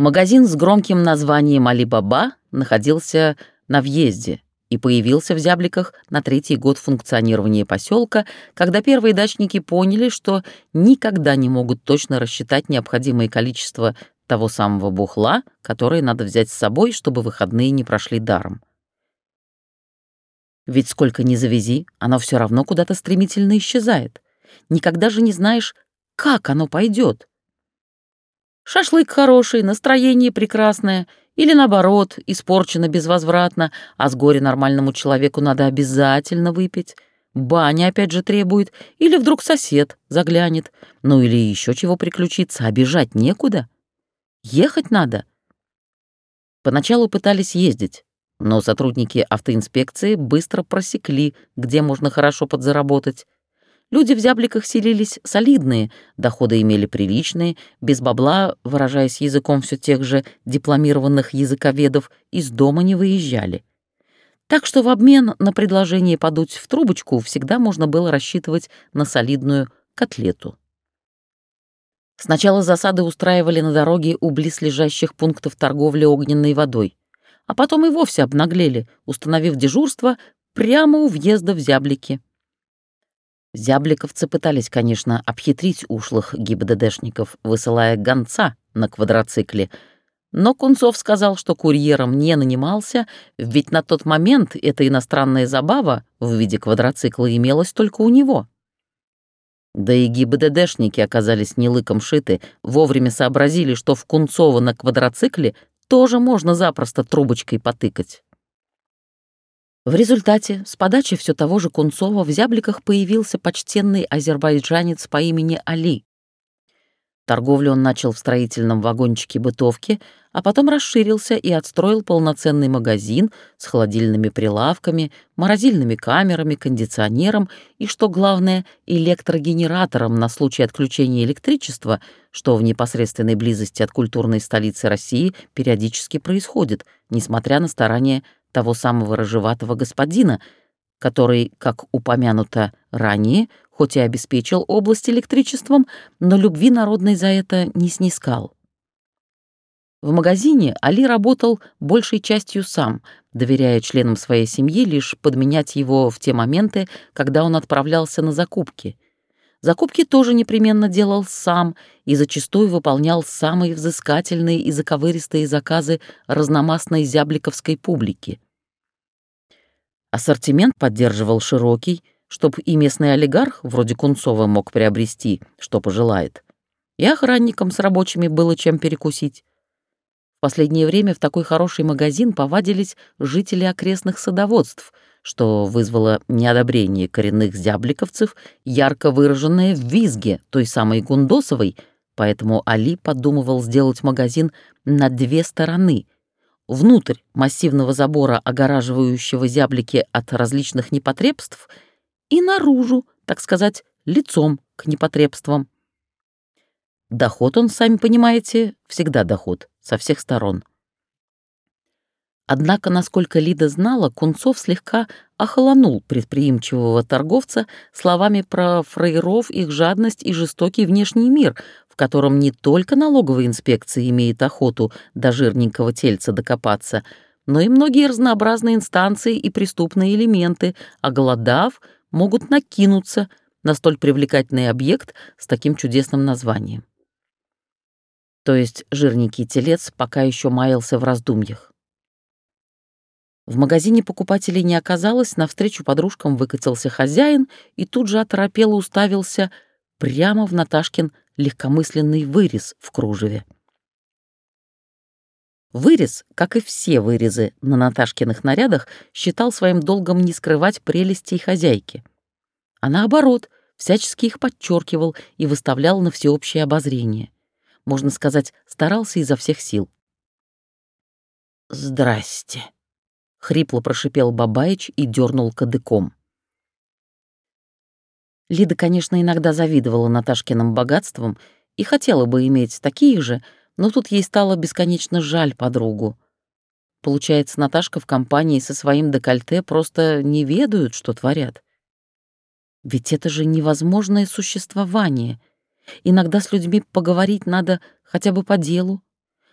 Магазин с громким названием «Али-Баба» находился на въезде и появился в Зябликах на третий год функционирования поселка, когда первые дачники поняли, что никогда не могут точно рассчитать необходимое количество того самого бухла, которое надо взять с собой, чтобы выходные не прошли даром. Ведь сколько ни завези, оно все равно куда-то стремительно исчезает. Никогда же не знаешь, как оно пойдет. Шашлык хороший, настроение прекрасное, или наоборот, испорчено безвозвратно, а с горя нормальному человеку надо обязательно выпить. Баня опять же требует, или вдруг сосед заглянет, ну или еще чего приключиться, бежать некуда. Ехать надо. Поначалу пытались ездить, но сотрудники автоинспекции быстро просекли, где можно хорошо подзаработать. Люди в зябликах селились солидные, доходы имели приличные, без бабла, выражаясь языком все тех же дипломированных языковедов, из дома не выезжали. Так что в обмен на предложение подуть в трубочку всегда можно было рассчитывать на солидную котлету. Сначала засады устраивали на дороге у близлежащих пунктов торговли огненной водой, а потом и вовсе обнаглели, установив дежурство прямо у въезда в зяблики. Зябликовцы пытались, конечно, обхитрить ушлых ГИБДДшников, высылая гонца на квадроцикле, но Кунцов сказал, что курьером не нанимался, ведь на тот момент эта иностранная забава в виде квадроцикла имелась только у него. Да и ГИБДДшники оказались не лыком шиты, вовремя сообразили, что в Кунцово на квадроцикле тоже можно запросто трубочкой потыкать. В результате с подачи все того же Кунцова в зябликах появился почтенный азербайджанец по имени Али. Торговлю он начал в строительном вагончике бытовки, а потом расширился и отстроил полноценный магазин с холодильными прилавками, морозильными камерами, кондиционером и, что главное, электрогенератором на случай отключения электричества, что в непосредственной близости от культурной столицы России периодически происходит, несмотря на старания того самого рыжеватого господина, который, как упомянуто ранее, хоть и обеспечил область электричеством, но любви народной за это не снискал. В магазине Али работал большей частью сам, доверяя членам своей семьи лишь подменять его в те моменты, когда он отправлялся на закупки. Закупки тоже непременно делал сам и зачастую выполнял самые взыскательные и заковыристые заказы разномастной зябликовской публики. Ассортимент поддерживал широкий, чтоб и местный олигарх, вроде Кунцова, мог приобрести, что пожелает. И охранникам с рабочими было чем перекусить. В последнее время в такой хороший магазин повадились жители окрестных садоводств, что вызвало неодобрение коренных зябликовцев, ярко выраженное в визге той самой Гундосовой, поэтому Али подумывал сделать магазин на две стороны — внутрь массивного забора, огораживающего зяблики от различных непотребств — и наружу, так сказать, лицом к непотребствам. Доход он, сами понимаете, всегда доход, со всех сторон. Однако, насколько Лида знала, Кунцов слегка охолонул предприимчивого торговца словами про фраеров, их жадность и жестокий внешний мир, в котором не только налоговая инспекция имеет охоту до жирненького тельца докопаться, но и многие разнообразные инстанции и преступные элементы, оголодав, могут накинуться на столь привлекательный объект с таким чудесным названием. То есть жирненький телец пока еще маялся в раздумьях. В магазине покупателей не оказалось, навстречу подружкам выкатился хозяин и тут же оторопело уставился прямо в Наташкин легкомысленный вырез в кружеве. Вырез, как и все вырезы на Наташкиных нарядах, считал своим долгом не скрывать прелестей хозяйки. А наоборот, всячески их подчеркивал и выставлял на всеобщее обозрение. Можно сказать, старался изо всех сил. «Здрасте», — хрипло прошипел Бабаич и дернул кадыком. Лида, конечно, иногда завидовала Наташкиным богатствам и хотела бы иметь такие же, но тут ей стало бесконечно жаль подругу. Получается, Наташка в компании со своим декольте просто не ведают, что творят. Ведь это же невозможное существование. Иногда с людьми поговорить надо хотя бы по делу.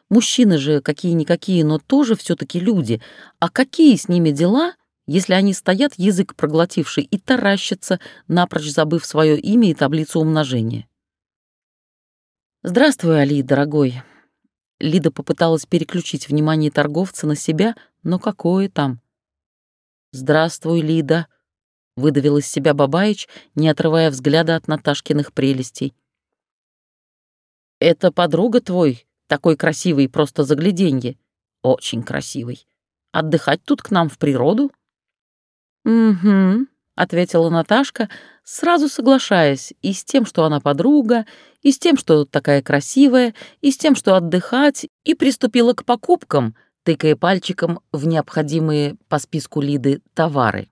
Мужчины же какие-никакие, но тоже все таки люди. А какие с ними дела, если они стоят, язык проглотивший, и таращатся, напрочь забыв свое имя и таблицу умножения? «Здравствуй, Али, дорогой». Лида попыталась переключить внимание торговца на себя, но какое там? «Здравствуй, Лида», — выдавил из себя Бабаич, не отрывая взгляда от Наташкиных прелестей. «Это подруга твой, такой красивый, просто загляденье. Очень красивый. Отдыхать тут к нам в природу?» «Угу», — ответила Наташка, сразу соглашаясь и с тем, что она подруга, и с тем, что такая красивая, и с тем, что отдыхать, и приступила к покупкам — тыкая пальчиком в необходимые по списку Лиды товары.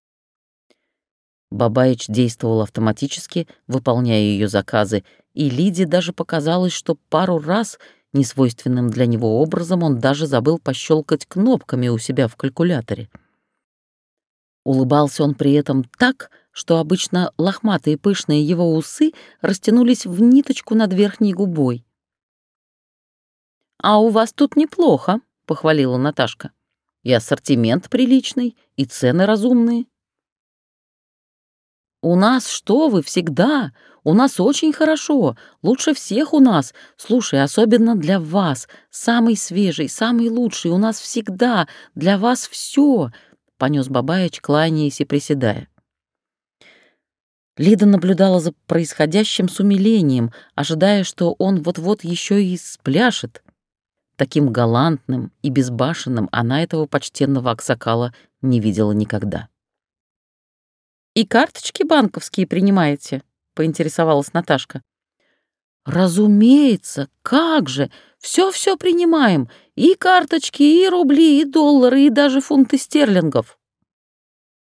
Бабаич действовал автоматически, выполняя ее заказы, и Лиде даже показалось, что пару раз, несвойственным для него образом, он даже забыл пощелкать кнопками у себя в калькуляторе. Улыбался он при этом так, что обычно лохматые пышные его усы растянулись в ниточку над верхней губой. «А у вас тут неплохо», — похвалила Наташка. «И ассортимент приличный, и цены разумные». «У нас что вы, всегда! У нас очень хорошо, лучше всех у нас. Слушай, особенно для вас, самый свежий, самый лучший, у нас всегда, для вас все», — понес Бабаич, кланяясь и приседая. Лида наблюдала за происходящим с умилением, ожидая, что он вот-вот еще и спляшет. Таким галантным и безбашенным она этого почтенного аксакала не видела никогда. «И карточки банковские принимаете?» — поинтересовалась Наташка. «Разумеется, как же! Все-все принимаем. И карточки, и рубли, и доллары, и даже фунты стерлингов».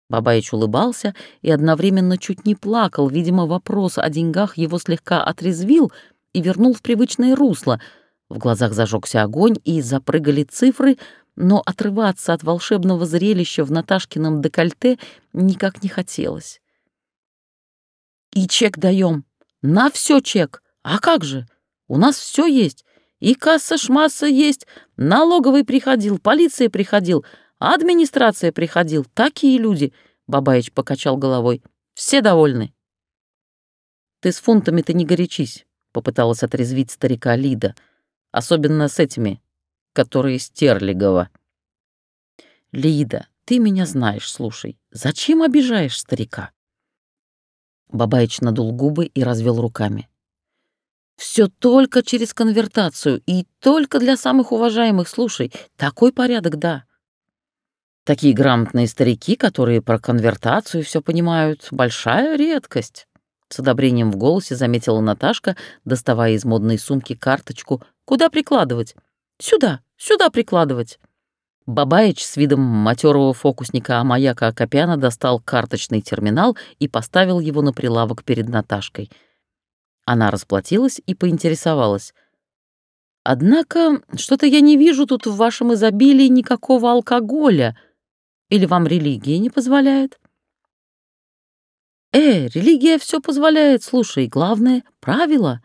Бабаич улыбался и одновременно чуть не плакал. Видимо, вопрос о деньгах его слегка отрезвил и вернул в привычное русло — в глазах зажегся огонь, и запрыгали цифры, но отрываться от волшебного зрелища в Наташкином декольте никак не хотелось. «И чек даем. На все чек. А как же? У нас все есть. И касса-шмасса есть. Налоговый приходил, полиция приходил, администрация приходил. Такие люди!» — Бабаич покачал головой. «Все довольны». «Ты с фунтами-то не горячись», — попыталась отрезвить старика Лида — Особенно с этими, которые стерлигова. Лида, ты меня знаешь, слушай. Зачем обижаешь старика? Бабаич надул губы и развел руками. Все только через конвертацию и только для самых уважаемых, слушай. Такой порядок, да. Такие грамотные старики, которые про конвертацию все понимают, большая редкость. С одобрением в голосе заметила Наташка, доставая из модной сумки карточку. «Куда прикладывать?» «Сюда, сюда прикладывать». Бабаич с видом матерого фокусника Амаяка Акопяна достал карточный терминал и поставил его на прилавок перед Наташкой. Она расплатилась и поинтересовалась. «Однако что-то я не вижу тут в вашем изобилии никакого алкоголя. Или вам религия не позволяет?» Э, религия все позволяет, слушай, главное — правила.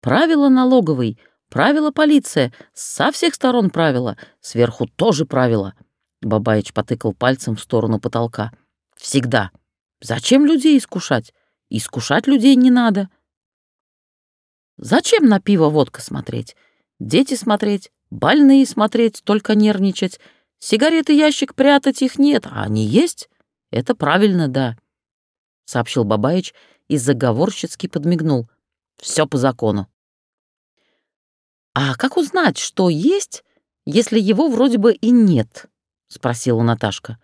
Правила налоговый, правила полиция, со всех сторон правила, сверху тоже правила. Бабаич потыкал пальцем в сторону потолка. Всегда. Зачем людей искушать? Искушать людей не надо. Зачем на пиво водка смотреть? Дети смотреть, больные смотреть, только нервничать. Сигареты ящик прятать их нет, а они есть. Это правильно, да сообщил Бабаич и заговорщицки подмигнул. Все по закону. А как узнать, что есть, если его вроде бы и нет? спросила Наташка.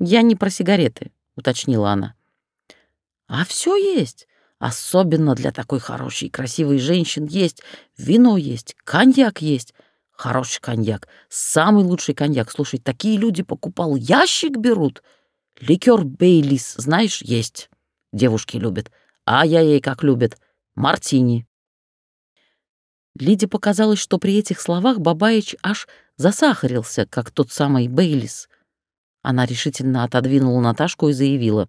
Я не про сигареты, уточнила она. А все есть. Особенно для такой хорошей и красивой женщины есть. Вино есть, коньяк есть. Хороший коньяк, самый лучший коньяк. Слушай, такие люди покупал, ящик берут. Ликер Бейлис, знаешь, есть. Девушки любят. А я ей как любят. Мартини. Лиде показалось, что при этих словах Бабаич аж засахарился, как тот самый Бейлис. Она решительно отодвинула Наташку и заявила.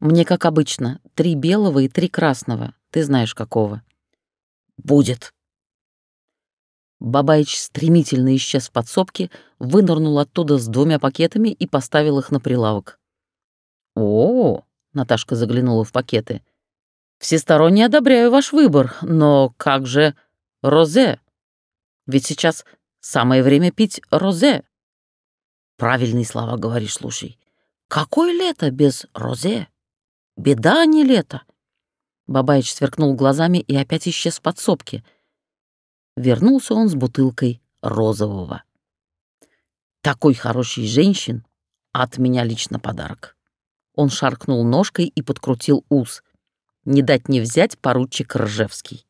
«Мне, как обычно, три белого и три красного. Ты знаешь, какого». «Будет», Бабаич стремительно исчез в подсобке, вынырнул оттуда с двумя пакетами и поставил их на прилавок. «О, -о Наташка заглянула в пакеты. «Всесторонне одобряю ваш выбор, но как же розе? Ведь сейчас самое время пить розе». «Правильные слова говоришь, слушай. Какое лето без розе? Беда, а не лето». Бабаич сверкнул глазами и опять исчез в подсобке — Вернулся он с бутылкой розового. Такой хороший женщин от меня лично подарок. Он шаркнул ножкой и подкрутил ус. Не дать не взять поручик Ржевский.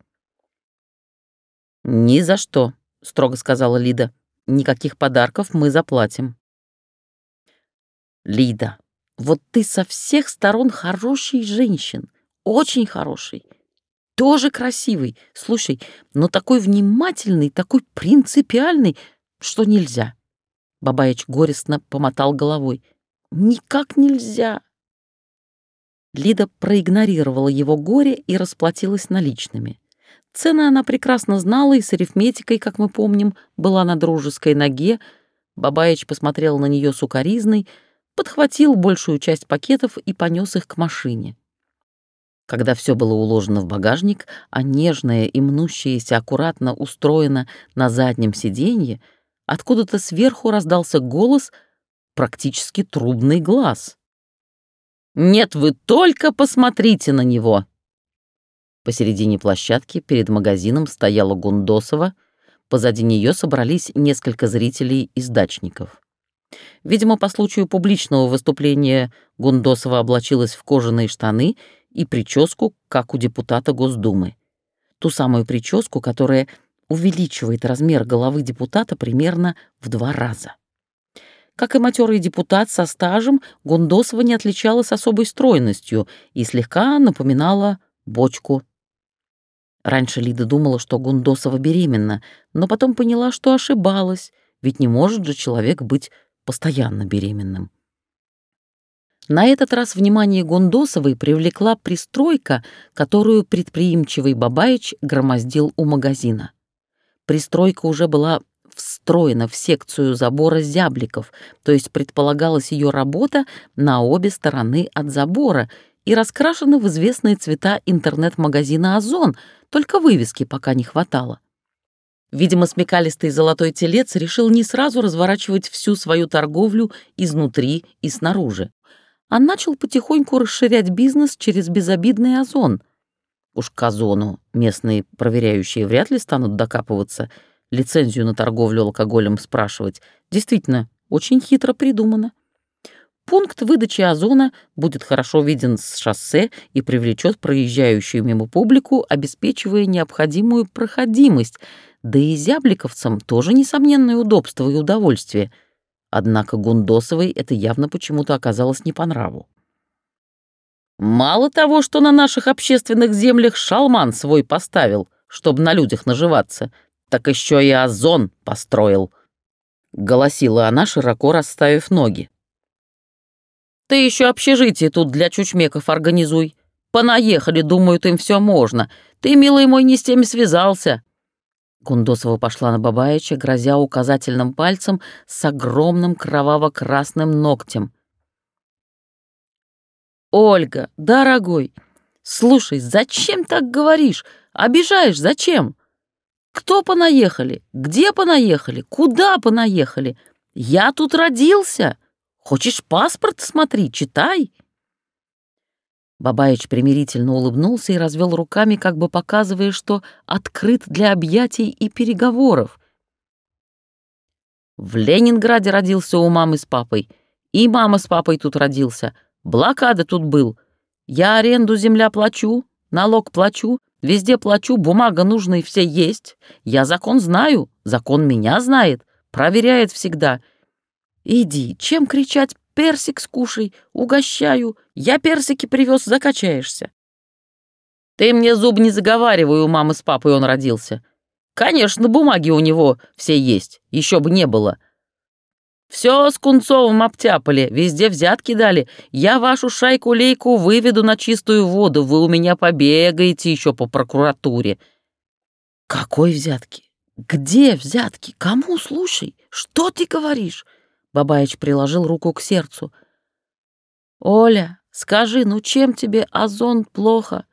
«Ни за что», — строго сказала Лида. «Никаких подарков мы заплатим». «Лида, вот ты со всех сторон хороший женщин, очень хороший тоже красивый. Слушай, но такой внимательный, такой принципиальный, что нельзя. Бабаич горестно помотал головой. Никак нельзя. Лида проигнорировала его горе и расплатилась наличными. Цены она прекрасно знала и с арифметикой, как мы помним, была на дружеской ноге. Бабаич посмотрел на нее сукоризной, подхватил большую часть пакетов и понес их к машине. Когда все было уложено в багажник, а нежное и мнущееся аккуратно устроено на заднем сиденье, откуда-то сверху раздался голос, практически трубный глаз. «Нет, вы только посмотрите на него!» Посередине площадки перед магазином стояла Гундосова, позади нее собрались несколько зрителей из дачников. Видимо, по случаю публичного выступления Гундосова облачилась в кожаные штаны и прическу, как у депутата Госдумы. Ту самую прическу, которая увеличивает размер головы депутата примерно в два раза. Как и матерый депутат со стажем, Гундосова не отличалась особой стройностью и слегка напоминала бочку. Раньше Лида думала, что Гундосова беременна, но потом поняла, что ошибалась, ведь не может же человек быть постоянно беременным. На этот раз внимание Гондосовой привлекла пристройка, которую предприимчивый Бабаич громоздил у магазина. Пристройка уже была встроена в секцию забора зябликов, то есть предполагалась ее работа на обе стороны от забора и раскрашена в известные цвета интернет-магазина «Озон», только вывески пока не хватало. Видимо, смекалистый золотой телец решил не сразу разворачивать всю свою торговлю изнутри и снаружи а начал потихоньку расширять бизнес через безобидный озон. Уж к озону местные проверяющие вряд ли станут докапываться, лицензию на торговлю алкоголем спрашивать. Действительно, очень хитро придумано. Пункт выдачи озона будет хорошо виден с шоссе и привлечет проезжающую мимо публику, обеспечивая необходимую проходимость, да и зябликовцам тоже несомненное удобство и удовольствие — Однако Гундосовой это явно почему-то оказалось не по нраву. «Мало того, что на наших общественных землях шалман свой поставил, чтобы на людях наживаться, так еще и озон построил», — голосила она, широко расставив ноги. «Ты еще общежитие тут для чучмеков организуй. Понаехали, думают, им все можно. Ты, милый мой, не с теми связался. Гундосова пошла на Бабаича, грозя указательным пальцем с огромным кроваво-красным ногтем. «Ольга, дорогой, слушай, зачем так говоришь? Обижаешь, зачем? Кто понаехали? Где понаехали? Куда понаехали? Я тут родился. Хочешь паспорт смотри, читай». Бабаич примирительно улыбнулся и развел руками, как бы показывая, что открыт для объятий и переговоров. В Ленинграде родился у мамы с папой. И мама с папой тут родился. Блокада тут был. Я аренду земля плачу, налог плачу, везде плачу, бумага нужная и все есть. Я закон знаю, закон меня знает, проверяет всегда. Иди, чем кричать, Персик скушай, угощаю. Я персики привез, закачаешься. Ты мне зуб не заговаривай, у мамы с папой он родился. Конечно, бумаги у него все есть, еще бы не было. Все с Кунцовым обтяпали, везде взятки дали. Я вашу шайку-лейку выведу на чистую воду, вы у меня побегаете еще по прокуратуре. Какой взятки? Где взятки? Кому слушай? Что ты говоришь? Бабаич приложил руку к сердцу. Оля, скажи, ну чем тебе озон плохо?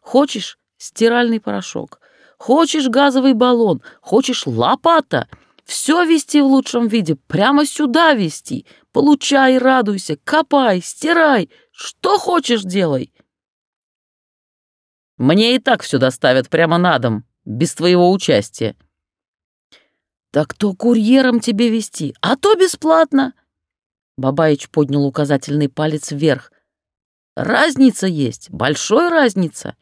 Хочешь стиральный порошок? Хочешь газовый баллон? Хочешь лопата? Все вести в лучшем виде, прямо сюда вести. Получай, радуйся, копай, стирай. Что хочешь, делай. Мне и так все доставят прямо на дом, без твоего участия. Так то курьером тебе вести, а то бесплатно. Бабаич поднял указательный палец вверх. Разница есть, большой разница.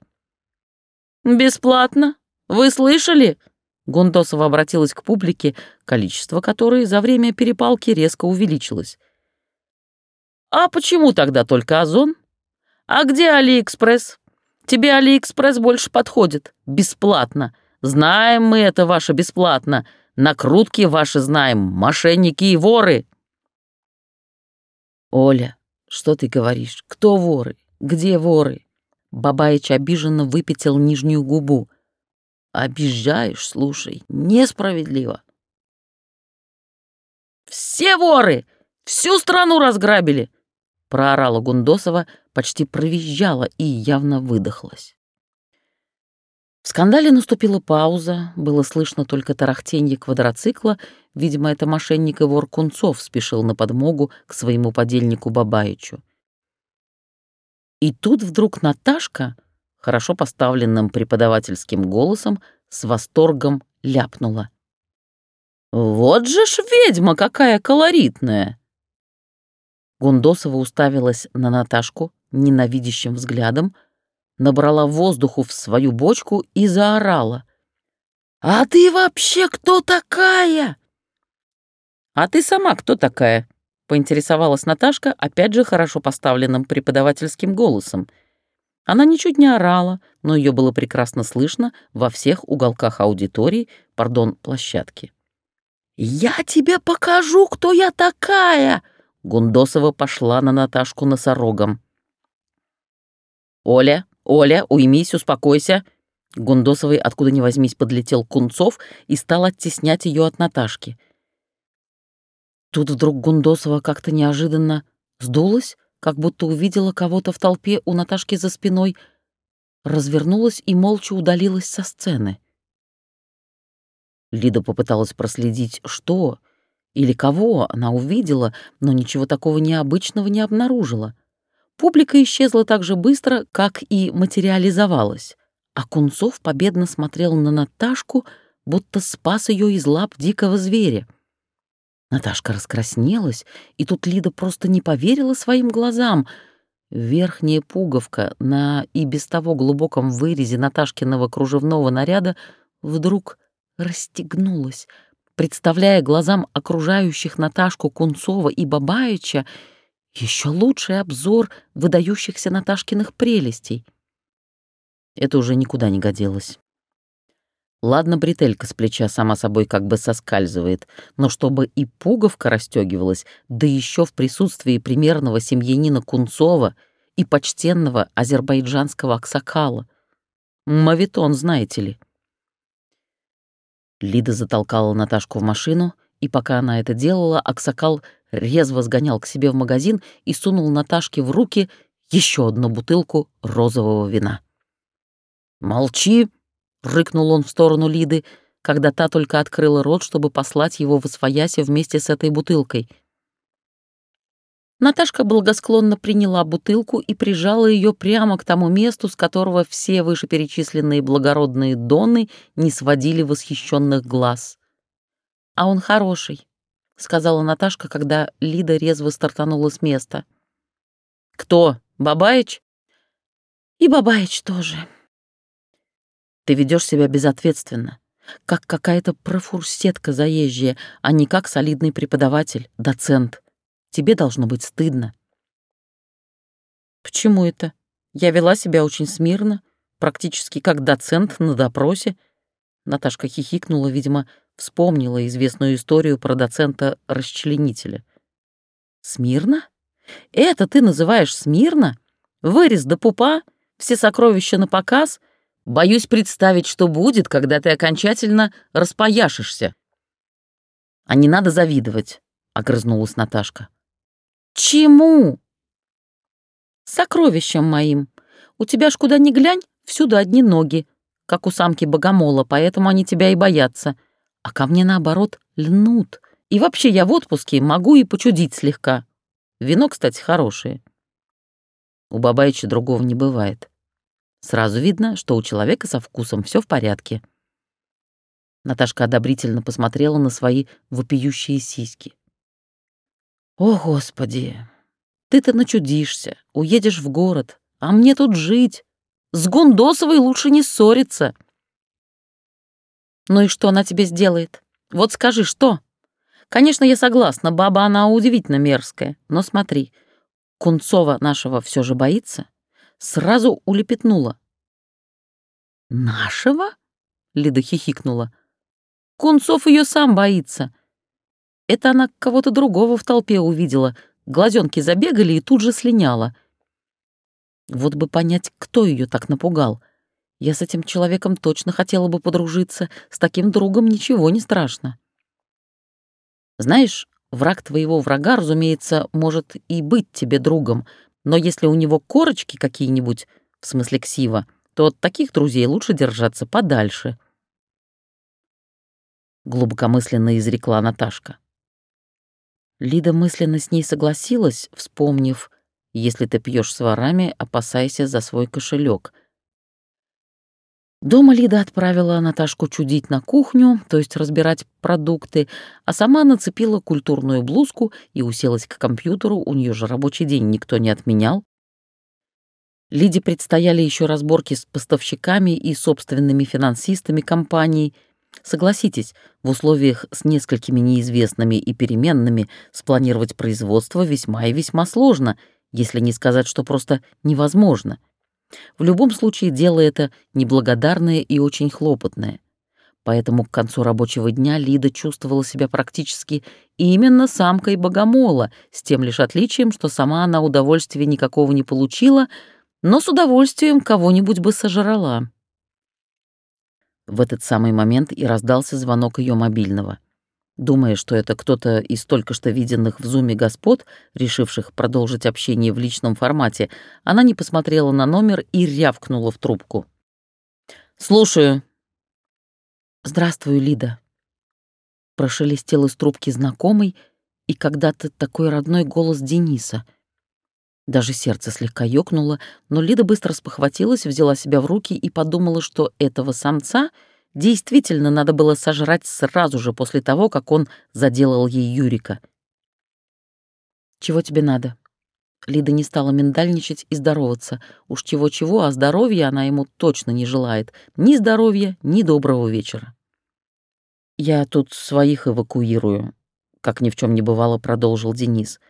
Бесплатно? Вы слышали? Гундосова обратилась к публике, количество которой за время перепалки резко увеличилось. «А почему тогда только Озон? А где Алиэкспресс? Тебе Алиэкспресс больше подходит. Бесплатно. Знаем мы это ваше бесплатно. Накрутки ваши знаем, мошенники и воры». «Оля, что ты говоришь? Кто воры? Где воры?» Бабаич обиженно выпятил нижнюю губу. Обижаешь, слушай, несправедливо. «Все воры! Всю страну разграбили!» проорала Гундосова, почти провизжала и явно выдохлась. В скандале наступила пауза, было слышно только тарахтенье квадроцикла, видимо, это мошенник и вор Кунцов спешил на подмогу к своему подельнику Бабаичу. И тут вдруг Наташка хорошо поставленным преподавательским голосом с восторгом ляпнула. «Вот же ж ведьма какая колоритная!» Гундосова уставилась на Наташку ненавидящим взглядом, набрала воздуху в свою бочку и заорала. «А ты вообще кто такая?» «А ты сама кто такая?» — поинтересовалась Наташка, опять же хорошо поставленным преподавательским голосом — она ничуть не орала, но ее было прекрасно слышно во всех уголках аудитории, пардон, площадки. «Я тебе покажу, кто я такая!» Гундосова пошла на Наташку носорогом. «Оля, Оля, уймись, успокойся!» Гундосовой откуда ни возьмись подлетел Кунцов и стал оттеснять ее от Наташки. Тут вдруг Гундосова как-то неожиданно сдулась, как будто увидела кого-то в толпе у Наташки за спиной, развернулась и молча удалилась со сцены. Лида попыталась проследить, что или кого она увидела, но ничего такого необычного не обнаружила. Публика исчезла так же быстро, как и материализовалась, а Кунцов победно смотрел на Наташку, будто спас ее из лап дикого зверя. Наташка раскраснелась, и тут Лида просто не поверила своим глазам. Верхняя пуговка на и без того глубоком вырезе Наташкиного кружевного наряда вдруг расстегнулась, представляя глазам окружающих Наташку Кунцова и Бабаича еще лучший обзор выдающихся Наташкиных прелестей. Это уже никуда не годилось. Ладно, бретелька с плеча сама собой как бы соскальзывает, но чтобы и пуговка расстегивалась, да еще в присутствии примерного семьянина Кунцова и почтенного азербайджанского аксакала. Мавитон, знаете ли. Лида затолкала Наташку в машину, и пока она это делала, Аксакал резво сгонял к себе в магазин и сунул Наташке в руки еще одну бутылку розового вина. «Молчи!» Рыкнул он в сторону Лиды, когда та только открыла рот, чтобы послать его в освояси вместе с этой бутылкой. Наташка благосклонно приняла бутылку и прижала ее прямо к тому месту, с которого все вышеперечисленные благородные доны не сводили восхищенных глаз. «А он хороший», — сказала Наташка, когда Лида резво стартанула с места. «Кто? Бабаич?» «И Бабаич тоже», ты ведешь себя безответственно, как какая-то профурсетка заезжая, а не как солидный преподаватель, доцент. Тебе должно быть стыдно. Почему это? Я вела себя очень смирно, практически как доцент на допросе. Наташка хихикнула, видимо, вспомнила известную историю про доцента-расчленителя. «Смирно? Это ты называешь смирно? Вырез до пупа? Все сокровища на показ? Боюсь представить, что будет, когда ты окончательно распояшешься. А не надо завидовать, огрызнулась Наташка. Чему? Сокровищем моим. У тебя ж куда ни глянь, всюду одни ноги, как у самки богомола, поэтому они тебя и боятся. А ко мне, наоборот, льнут. И вообще я в отпуске могу и почудить слегка. Вино, кстати, хорошее. У Бабаича другого не бывает. Сразу видно, что у человека со вкусом все в порядке. Наташка одобрительно посмотрела на свои вопиющие сиськи. «О, Господи! Ты-то начудишься, уедешь в город, а мне тут жить. С Гундосовой лучше не ссориться». «Ну и что она тебе сделает? Вот скажи, что?» «Конечно, я согласна, баба она удивительно мерзкая, но смотри, Кунцова нашего все же боится?» Сразу улепетнула. «Нашего?» — Лида хихикнула. «Кунцов ее сам боится. Это она кого-то другого в толпе увидела. Глазенки забегали и тут же слиняла. Вот бы понять, кто ее так напугал. Я с этим человеком точно хотела бы подружиться. С таким другом ничего не страшно. Знаешь, враг твоего врага, разумеется, может и быть тебе другом, но если у него корочки какие-нибудь, в смысле ксива, то от таких друзей лучше держаться подальше. Глубокомысленно изрекла Наташка. Лида мысленно с ней согласилась, вспомнив, если ты пьешь с ворами, опасайся за свой кошелек. Дома Лида отправила Наташку чудить на кухню, то есть разбирать продукты, а сама нацепила культурную блузку и уселась к компьютеру, у нее же рабочий день никто не отменял. Лиде предстояли еще разборки с поставщиками и собственными финансистами компании. Согласитесь, в условиях с несколькими неизвестными и переменными спланировать производство весьма и весьма сложно, если не сказать, что просто невозможно — в любом случае дело это неблагодарное и очень хлопотное. Поэтому к концу рабочего дня Лида чувствовала себя практически именно самкой богомола, с тем лишь отличием, что сама она удовольствия никакого не получила, но с удовольствием кого-нибудь бы сожрала. В этот самый момент и раздался звонок ее мобильного. Думая, что это кто-то из только что виденных в зуме господ, решивших продолжить общение в личном формате, она не посмотрела на номер и рявкнула в трубку. «Слушаю». «Здравствуй, Лида». Прошелестел из трубки знакомый и когда-то такой родной голос Дениса. Даже сердце слегка ёкнуло, но Лида быстро спохватилась, взяла себя в руки и подумала, что этого самца — Действительно, надо было сожрать сразу же после того, как он заделал ей Юрика. «Чего тебе надо?» Лида не стала миндальничать и здороваться. Уж чего-чего, а здоровья она ему точно не желает. Ни здоровья, ни доброго вечера. «Я тут своих эвакуирую», — как ни в чем не бывало, продолжил Денис.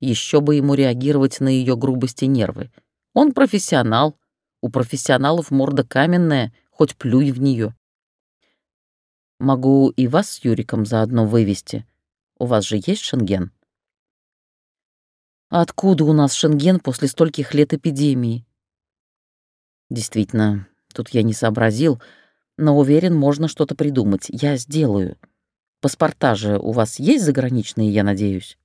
Еще бы ему реагировать на ее грубости нервы. Он профессионал. У профессионалов морда каменная, хоть плюй в нее. Могу и вас с Юриком заодно вывести. У вас же есть шенген? Откуда у нас шенген после стольких лет эпидемии? Действительно, тут я не сообразил, но уверен, можно что-то придумать. Я сделаю. Паспорта же у вас есть заграничные, я надеюсь?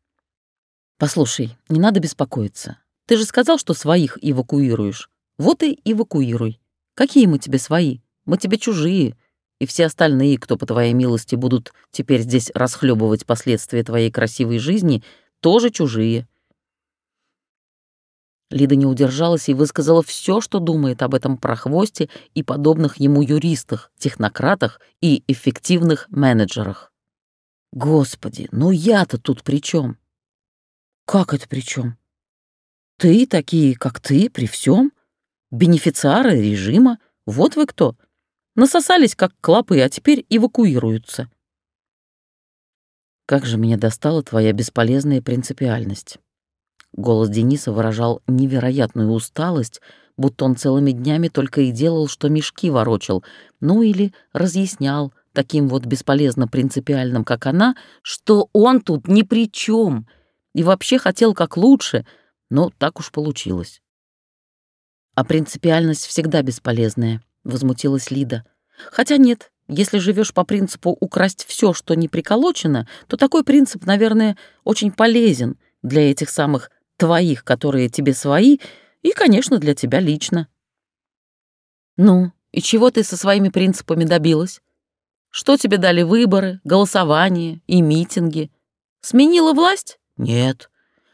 Послушай, не надо беспокоиться. Ты же сказал, что своих эвакуируешь. Вот и эвакуируй. Какие мы тебе свои? Мы тебе чужие, и все остальные, кто, по твоей милости, будут теперь здесь расхлебывать последствия твоей красивой жизни, тоже чужие». Лида не удержалась и высказала все, что думает об этом прохвосте и подобных ему юристах, технократах и эффективных менеджерах. «Господи, ну я-то тут при чем? «Как это при чем? Ты такие, как ты, при всем? Бенефициары режима? Вот вы кто? Насосались, как клопы, а теперь эвакуируются. Как же меня достала твоя бесполезная принципиальность. Голос Дениса выражал невероятную усталость, будто он целыми днями только и делал, что мешки ворочал, ну или разъяснял таким вот бесполезно принципиальным, как она, что он тут ни при чем и вообще хотел как лучше, но так уж получилось. А принципиальность всегда бесполезная, возмутилась Лида. Хотя нет, если живешь по принципу украсть все, что не приколочено, то такой принцип, наверное, очень полезен для этих самых твоих, которые тебе свои, и, конечно, для тебя лично. Ну, и чего ты со своими принципами добилась? Что тебе дали выборы, голосование и митинги? Сменила власть? Нет.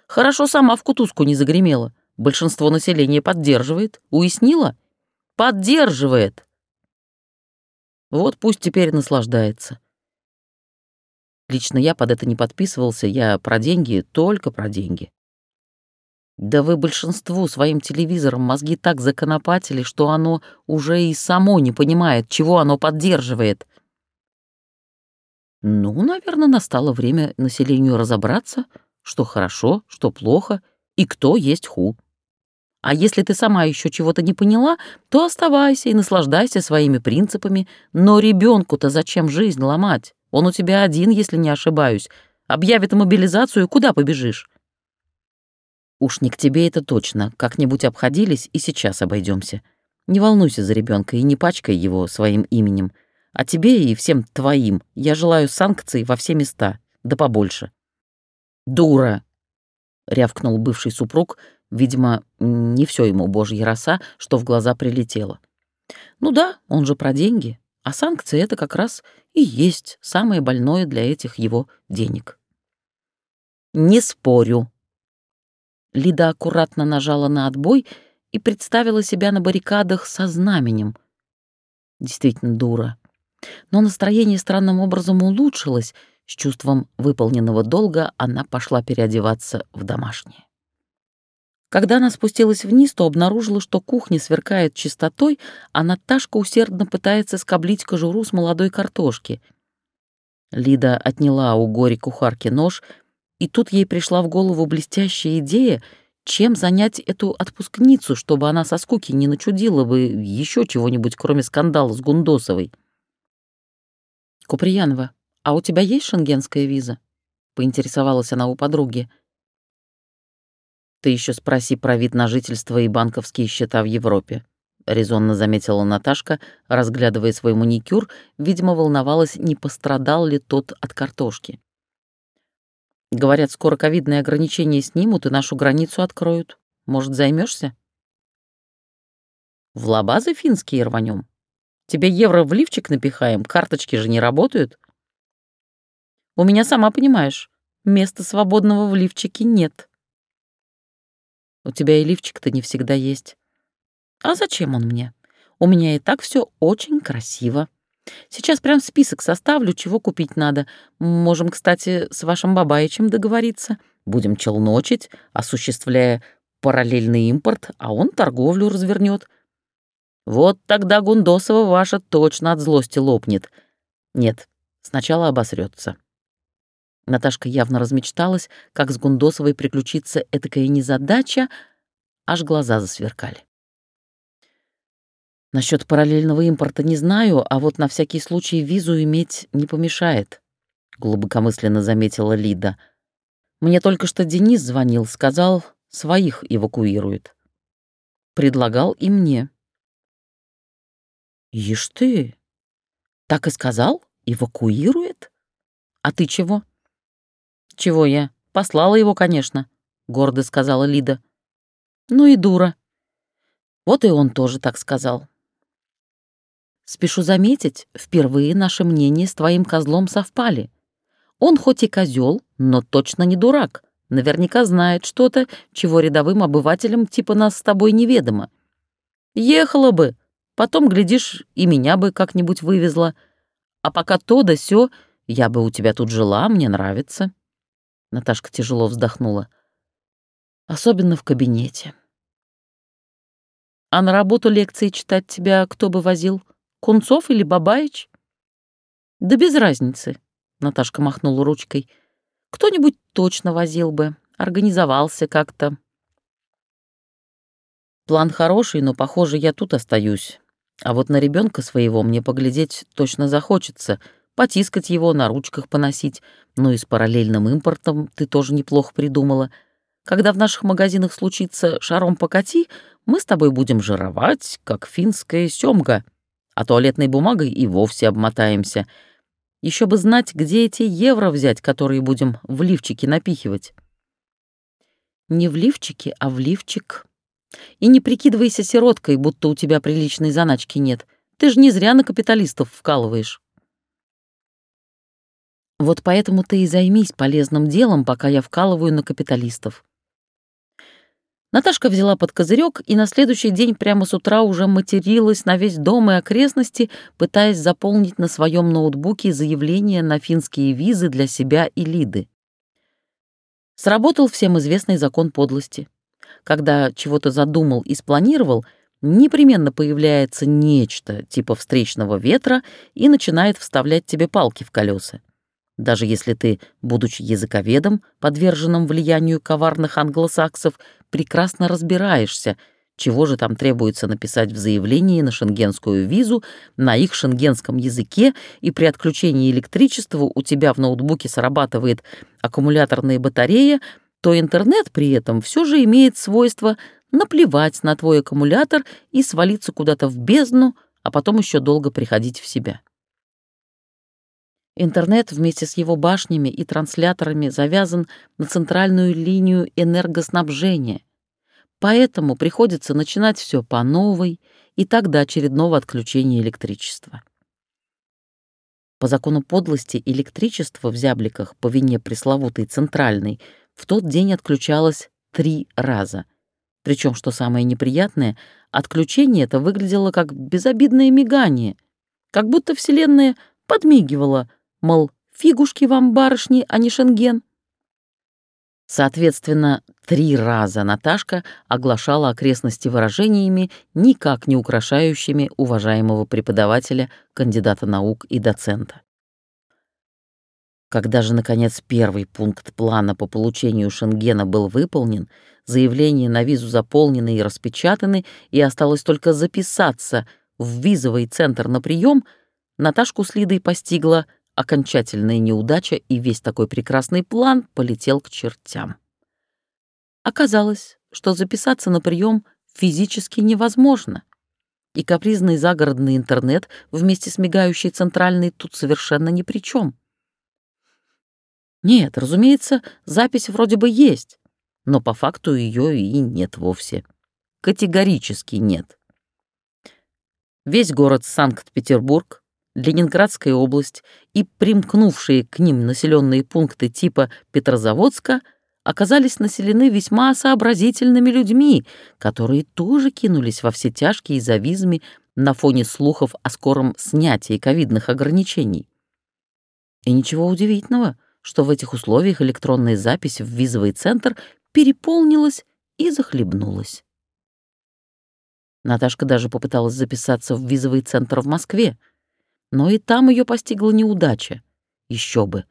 Хорошо сама в кутузку не загремела. Большинство населения поддерживает. Уяснила? Поддерживает. Вот пусть теперь наслаждается. Лично я под это не подписывался, я про деньги, только про деньги. Да вы большинству своим телевизором мозги так законопатили, что оно уже и само не понимает, чего оно поддерживает. Ну, наверное, настало время населению разобраться, что хорошо, что плохо и кто есть ху. А если ты сама еще чего-то не поняла, то оставайся и наслаждайся своими принципами. Но ребенку-то зачем жизнь ломать? Он у тебя один, если не ошибаюсь. Объявит мобилизацию, куда побежишь? Уж не к тебе это точно. Как-нибудь обходились и сейчас обойдемся. Не волнуйся за ребенка и не пачкай его своим именем. А тебе и всем твоим я желаю санкций во все места, да побольше. «Дура!» — рявкнул бывший супруг, Видимо, не все ему божья роса, что в глаза прилетело. Ну да, он же про деньги, а санкции — это как раз и есть самое больное для этих его денег. «Не спорю». Лида аккуратно нажала на отбой и представила себя на баррикадах со знаменем. Действительно дура. Но настроение странным образом улучшилось. С чувством выполненного долга она пошла переодеваться в домашнее. Когда она спустилась вниз, то обнаружила, что кухня сверкает чистотой, а Наташка усердно пытается скоблить кожуру с молодой картошки. Лида отняла у Гори кухарки нож, и тут ей пришла в голову блестящая идея, чем занять эту отпускницу, чтобы она со скуки не начудила бы еще чего-нибудь, кроме скандала с Гундосовой. «Куприянова, а у тебя есть шенгенская виза?» — поинтересовалась она у подруги. — ты еще спроси про вид на жительство и банковские счета в Европе», — резонно заметила Наташка, разглядывая свой маникюр, видимо, волновалась, не пострадал ли тот от картошки. «Говорят, скоро ковидные ограничения снимут и нашу границу откроют. Может, займешься? «В лабазы финские рванем? Тебе евро в лифчик напихаем, карточки же не работают?» «У меня, сама понимаешь, места свободного в лифчике нет», у тебя и лифчик-то не всегда есть. А зачем он мне? У меня и так все очень красиво. Сейчас прям список составлю, чего купить надо. Можем, кстати, с вашим Бабаичем договориться. Будем челночить, осуществляя параллельный импорт, а он торговлю развернет. Вот тогда Гундосова ваша точно от злости лопнет. Нет, сначала обосрется. Наташка явно размечталась, как с Гундосовой приключится этакая незадача, аж глаза засверкали. Насчет параллельного импорта не знаю, а вот на всякий случай визу иметь не помешает, глубокомысленно заметила Лида. Мне только что Денис звонил, сказал, своих эвакуирует. Предлагал и мне. Ишь ты, так и сказал? Эвакуирует? А ты чего? «Чего я? Послала его, конечно», — гордо сказала Лида. «Ну и дура». Вот и он тоже так сказал. Спешу заметить, впервые наши мнения с твоим козлом совпали. Он хоть и козел, но точно не дурак. Наверняка знает что-то, чего рядовым обывателям типа нас с тобой неведомо. Ехала бы, потом, глядишь, и меня бы как-нибудь вывезла. А пока то да сё, я бы у тебя тут жила, мне нравится. Наташка тяжело вздохнула. Особенно в кабинете. А на работу лекции читать тебя кто бы возил? Кунцов или Бабаич? Да без разницы, Наташка махнула ручкой. Кто-нибудь точно возил бы, организовался как-то. План хороший, но, похоже, я тут остаюсь. А вот на ребенка своего мне поглядеть точно захочется — потискать его, на ручках поносить. Ну и с параллельным импортом ты тоже неплохо придумала. Когда в наших магазинах случится шаром покати, мы с тобой будем жировать, как финская семга, а туалетной бумагой и вовсе обмотаемся. Еще бы знать, где эти евро взять, которые будем в лифчики напихивать. Не в лифчики, а в лифчик. И не прикидывайся сироткой, будто у тебя приличной заначки нет. Ты же не зря на капиталистов вкалываешь. Вот поэтому ты и займись полезным делом, пока я вкалываю на капиталистов. Наташка взяла под козырек и на следующий день прямо с утра уже материлась на весь дом и окрестности, пытаясь заполнить на своем ноутбуке заявление на финские визы для себя и Лиды. Сработал всем известный закон подлости. Когда чего-то задумал и спланировал, непременно появляется нечто типа встречного ветра и начинает вставлять тебе палки в колеса. Даже если ты, будучи языковедом, подверженным влиянию коварных англосаксов, прекрасно разбираешься, чего же там требуется написать в заявлении на шенгенскую визу на их шенгенском языке, и при отключении электричества у тебя в ноутбуке срабатывает аккумуляторная батарея, то интернет при этом все же имеет свойство наплевать на твой аккумулятор и свалиться куда-то в бездну, а потом еще долго приходить в себя. Интернет вместе с его башнями и трансляторами завязан на центральную линию энергоснабжения. Поэтому приходится начинать все по новой и так до очередного отключения электричества. По закону подлости электричество в зябликах по вине пресловутой центральной в тот день отключалось три раза. Причем, что самое неприятное, отключение это выглядело как безобидное мигание, как будто Вселенная подмигивала — мол, фигушки вам, барышни, а не шенген. Соответственно, три раза Наташка оглашала окрестности выражениями, никак не украшающими уважаемого преподавателя, кандидата наук и доцента. Когда же, наконец, первый пункт плана по получению шенгена был выполнен, заявление на визу заполнены и распечатаны, и осталось только записаться в визовый центр на прием, Наташку с Лидой постигла окончательная неудача, и весь такой прекрасный план полетел к чертям. Оказалось, что записаться на прием физически невозможно, и капризный загородный интернет вместе с мигающей центральной тут совершенно ни при чем. Нет, разумеется, запись вроде бы есть, но по факту ее и нет вовсе. Категорически нет. Весь город Санкт-Петербург Ленинградская область и примкнувшие к ним населенные пункты типа Петрозаводска оказались населены весьма сообразительными людьми, которые тоже кинулись во все тяжкие за визами на фоне слухов о скором снятии ковидных ограничений. И ничего удивительного, что в этих условиях электронная запись в визовый центр переполнилась и захлебнулась. Наташка даже попыталась записаться в визовый центр в Москве — но и там ее постигла неудача. Еще бы.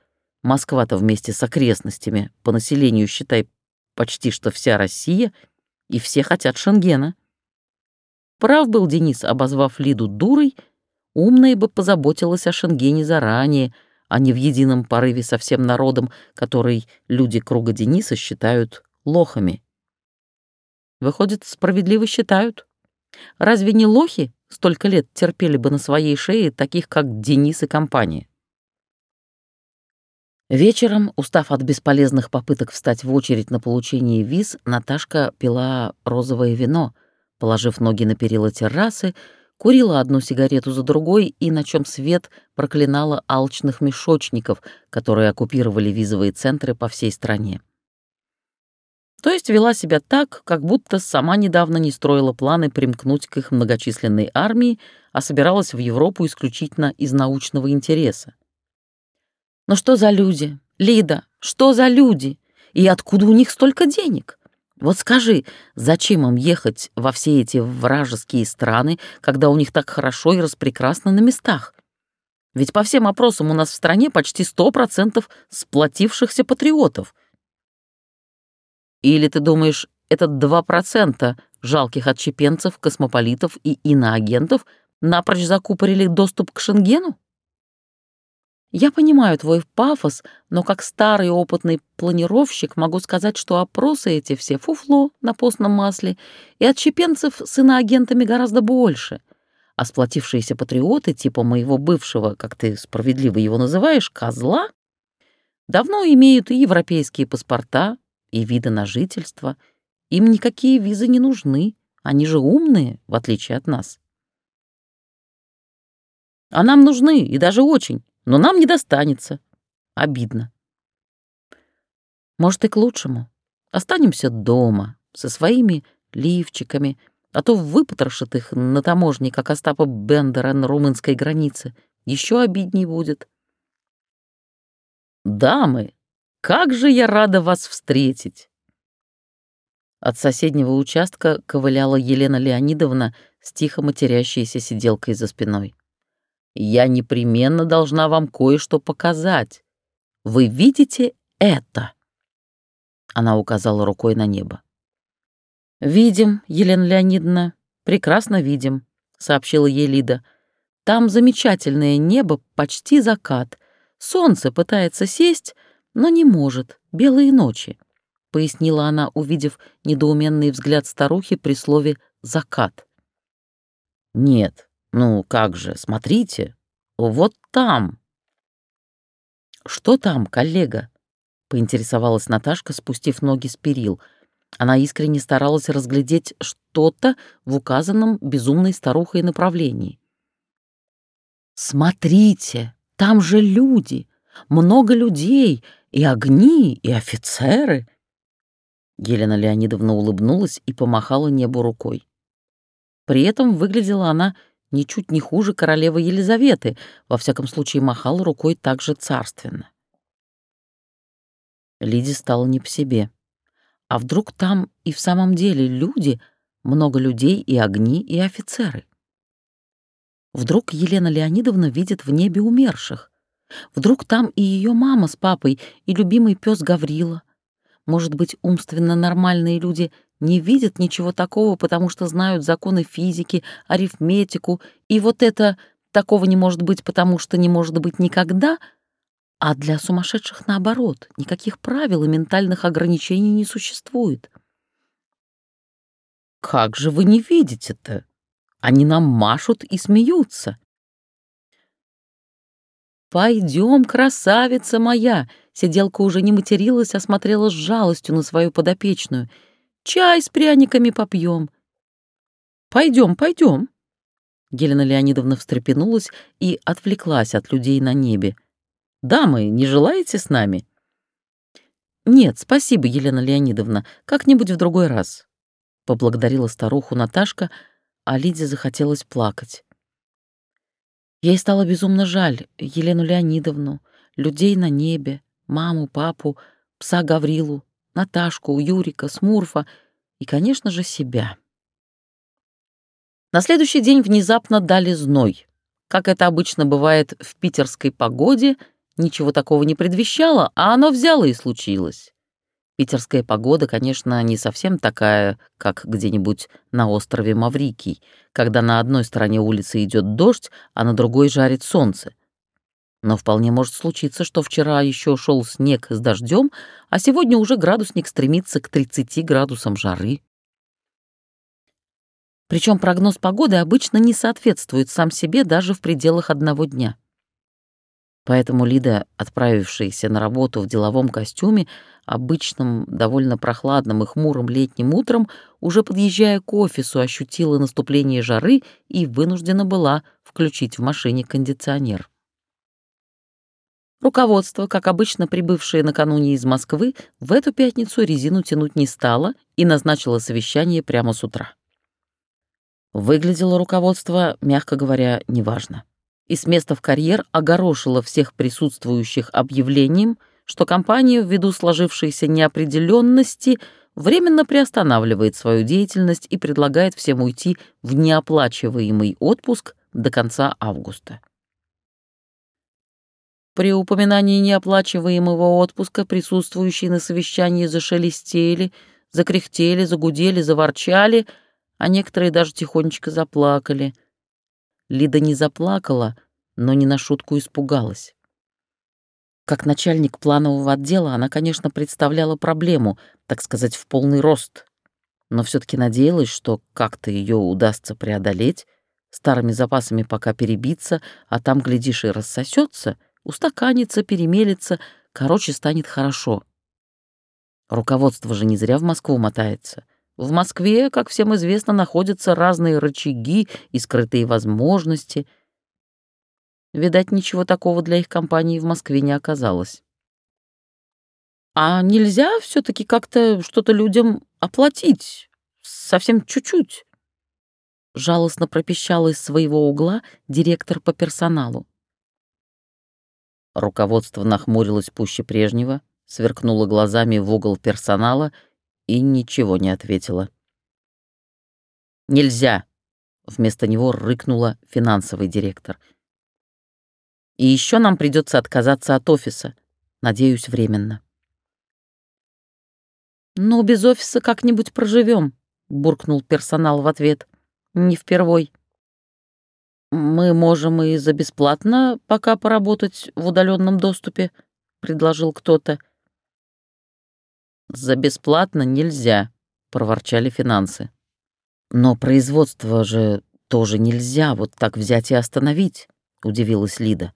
Москва-то вместе с окрестностями, по населению, считай, почти что вся Россия, и все хотят Шенгена. Прав был Денис, обозвав Лиду дурой, умная бы позаботилась о Шенгене заранее, а не в едином порыве со всем народом, который люди круга Дениса считают лохами. Выходит, справедливо считают. Разве не лохи столько лет терпели бы на своей шее таких, как Денис и компания. Вечером, устав от бесполезных попыток встать в очередь на получение виз, Наташка пила розовое вино, положив ноги на перила террасы, курила одну сигарету за другой и, на чем свет, проклинала алчных мешочников, которые оккупировали визовые центры по всей стране. То есть вела себя так, как будто сама недавно не строила планы примкнуть к их многочисленной армии, а собиралась в Европу исключительно из научного интереса. Но что за люди? Лида, что за люди? И откуда у них столько денег? Вот скажи, зачем им ехать во все эти вражеские страны, когда у них так хорошо и распрекрасно на местах? Ведь по всем опросам у нас в стране почти сто процентов сплотившихся патриотов — или ты думаешь, этот 2% жалких отщепенцев, космополитов и иноагентов напрочь закупорили доступ к Шенгену? Я понимаю твой пафос, но как старый опытный планировщик могу сказать, что опросы эти все фуфло на постном масле, и отщепенцев с иноагентами гораздо больше. А сплотившиеся патриоты, типа моего бывшего, как ты справедливо его называешь, козла, давно имеют и европейские паспорта, и виды на жительство. Им никакие визы не нужны, они же умные, в отличие от нас. А нам нужны, и даже очень но нам не достанется. Обидно. Может, и к лучшему. Останемся дома со своими лифчиками, а то выпотрошат их на таможне, как Остапа Бендера на румынской границе. Еще обидней будет. «Дамы, как же я рада вас встретить!» От соседнего участка ковыляла Елена Леонидовна с тихо матерящейся сиделкой за спиной. Я непременно должна вам кое-что показать. Вы видите это?» Она указала рукой на небо. «Видим, Елена Леонидовна, прекрасно видим», — сообщила ей Лида. «Там замечательное небо, почти закат. Солнце пытается сесть, но не может. Белые ночи», — пояснила она, увидев недоуменный взгляд старухи при слове «закат». «Нет, «Ну, как же, смотрите, вот там». «Что там, коллега?» — поинтересовалась Наташка, спустив ноги с перил. Она искренне старалась разглядеть что-то в указанном безумной старухой направлении. «Смотрите, там же люди, много людей, и огни, и офицеры!» Елена Леонидовна улыбнулась и помахала небу рукой. При этом выглядела она ничуть не хуже королевы Елизаветы, во всяком случае махал рукой так же царственно. Лиде стало не по себе. А вдруг там и в самом деле люди, много людей и огни, и офицеры? Вдруг Елена Леонидовна видит в небе умерших? Вдруг там и ее мама с папой, и любимый пес Гаврила? Может быть, умственно нормальные люди не видят ничего такого, потому что знают законы физики, арифметику, и вот это такого не может быть, потому что не может быть никогда, а для сумасшедших наоборот, никаких правил и ментальных ограничений не существует. «Как же вы не видите-то? Они нам машут и смеются». «Пойдем, красавица моя!» Сиделка уже не материлась, а смотрела с жалостью на свою подопечную — Чай с пряниками попьем. Пойдем, пойдем. Елена Леонидовна встрепенулась и отвлеклась от людей на небе. «Дамы, не желаете с нами?» «Нет, спасибо, Елена Леонидовна, как-нибудь в другой раз», — поблагодарила старуху Наташка, а Лиде захотелось плакать. Ей стало безумно жаль Елену Леонидовну, людей на небе, маму, папу, пса Гаврилу, Наташку, Юрика, Смурфа и, конечно же, себя. На следующий день внезапно дали зной. Как это обычно бывает в питерской погоде, ничего такого не предвещало, а оно взяло и случилось. Питерская погода, конечно, не совсем такая, как где-нибудь на острове Маврикий, когда на одной стороне улицы идет дождь, а на другой жарит солнце. Но вполне может случиться, что вчера еще шел снег с дождем, а сегодня уже градусник стремится к 30 градусам жары. Причем прогноз погоды обычно не соответствует сам себе даже в пределах одного дня. Поэтому Лида, отправившаяся на работу в деловом костюме, обычным, довольно прохладным и хмурым летним утром, уже подъезжая к офису, ощутила наступление жары и вынуждена была включить в машине кондиционер. Руководство, как обычно прибывшее накануне из Москвы, в эту пятницу резину тянуть не стало и назначило совещание прямо с утра. Выглядело руководство, мягко говоря, неважно. И с места в карьер огорошило всех присутствующих объявлением, что компания ввиду сложившейся неопределенности временно приостанавливает свою деятельность и предлагает всем уйти в неоплачиваемый отпуск до конца августа. При упоминании неоплачиваемого отпуска присутствующие на совещании зашелестели, закряхтели, загудели, заворчали, а некоторые даже тихонечко заплакали. Лида не заплакала, но не на шутку испугалась. Как начальник планового отдела она, конечно, представляла проблему, так сказать, в полный рост, но все таки надеялась, что как-то ее удастся преодолеть, старыми запасами пока перебиться, а там, глядишь, и рассосется, устаканится, перемелится, короче, станет хорошо. Руководство же не зря в Москву мотается. В Москве, как всем известно, находятся разные рычаги и скрытые возможности. Видать, ничего такого для их компании в Москве не оказалось. А нельзя все таки как-то что-то людям оплатить? Совсем чуть-чуть? Жалостно пропищал из своего угла директор по персоналу. Руководство нахмурилось пуще прежнего, сверкнуло глазами в угол персонала и ничего не ответила. «Нельзя!» — вместо него рыкнула финансовый директор. «И еще нам придется отказаться от офиса. Надеюсь, временно». «Ну, без офиса как-нибудь проживем, буркнул персонал в ответ. «Не впервой». «Мы можем и за бесплатно пока поработать в удаленном доступе», — предложил кто-то. «За бесплатно нельзя», — проворчали финансы. «Но производство же тоже нельзя вот так взять и остановить», — удивилась Лида.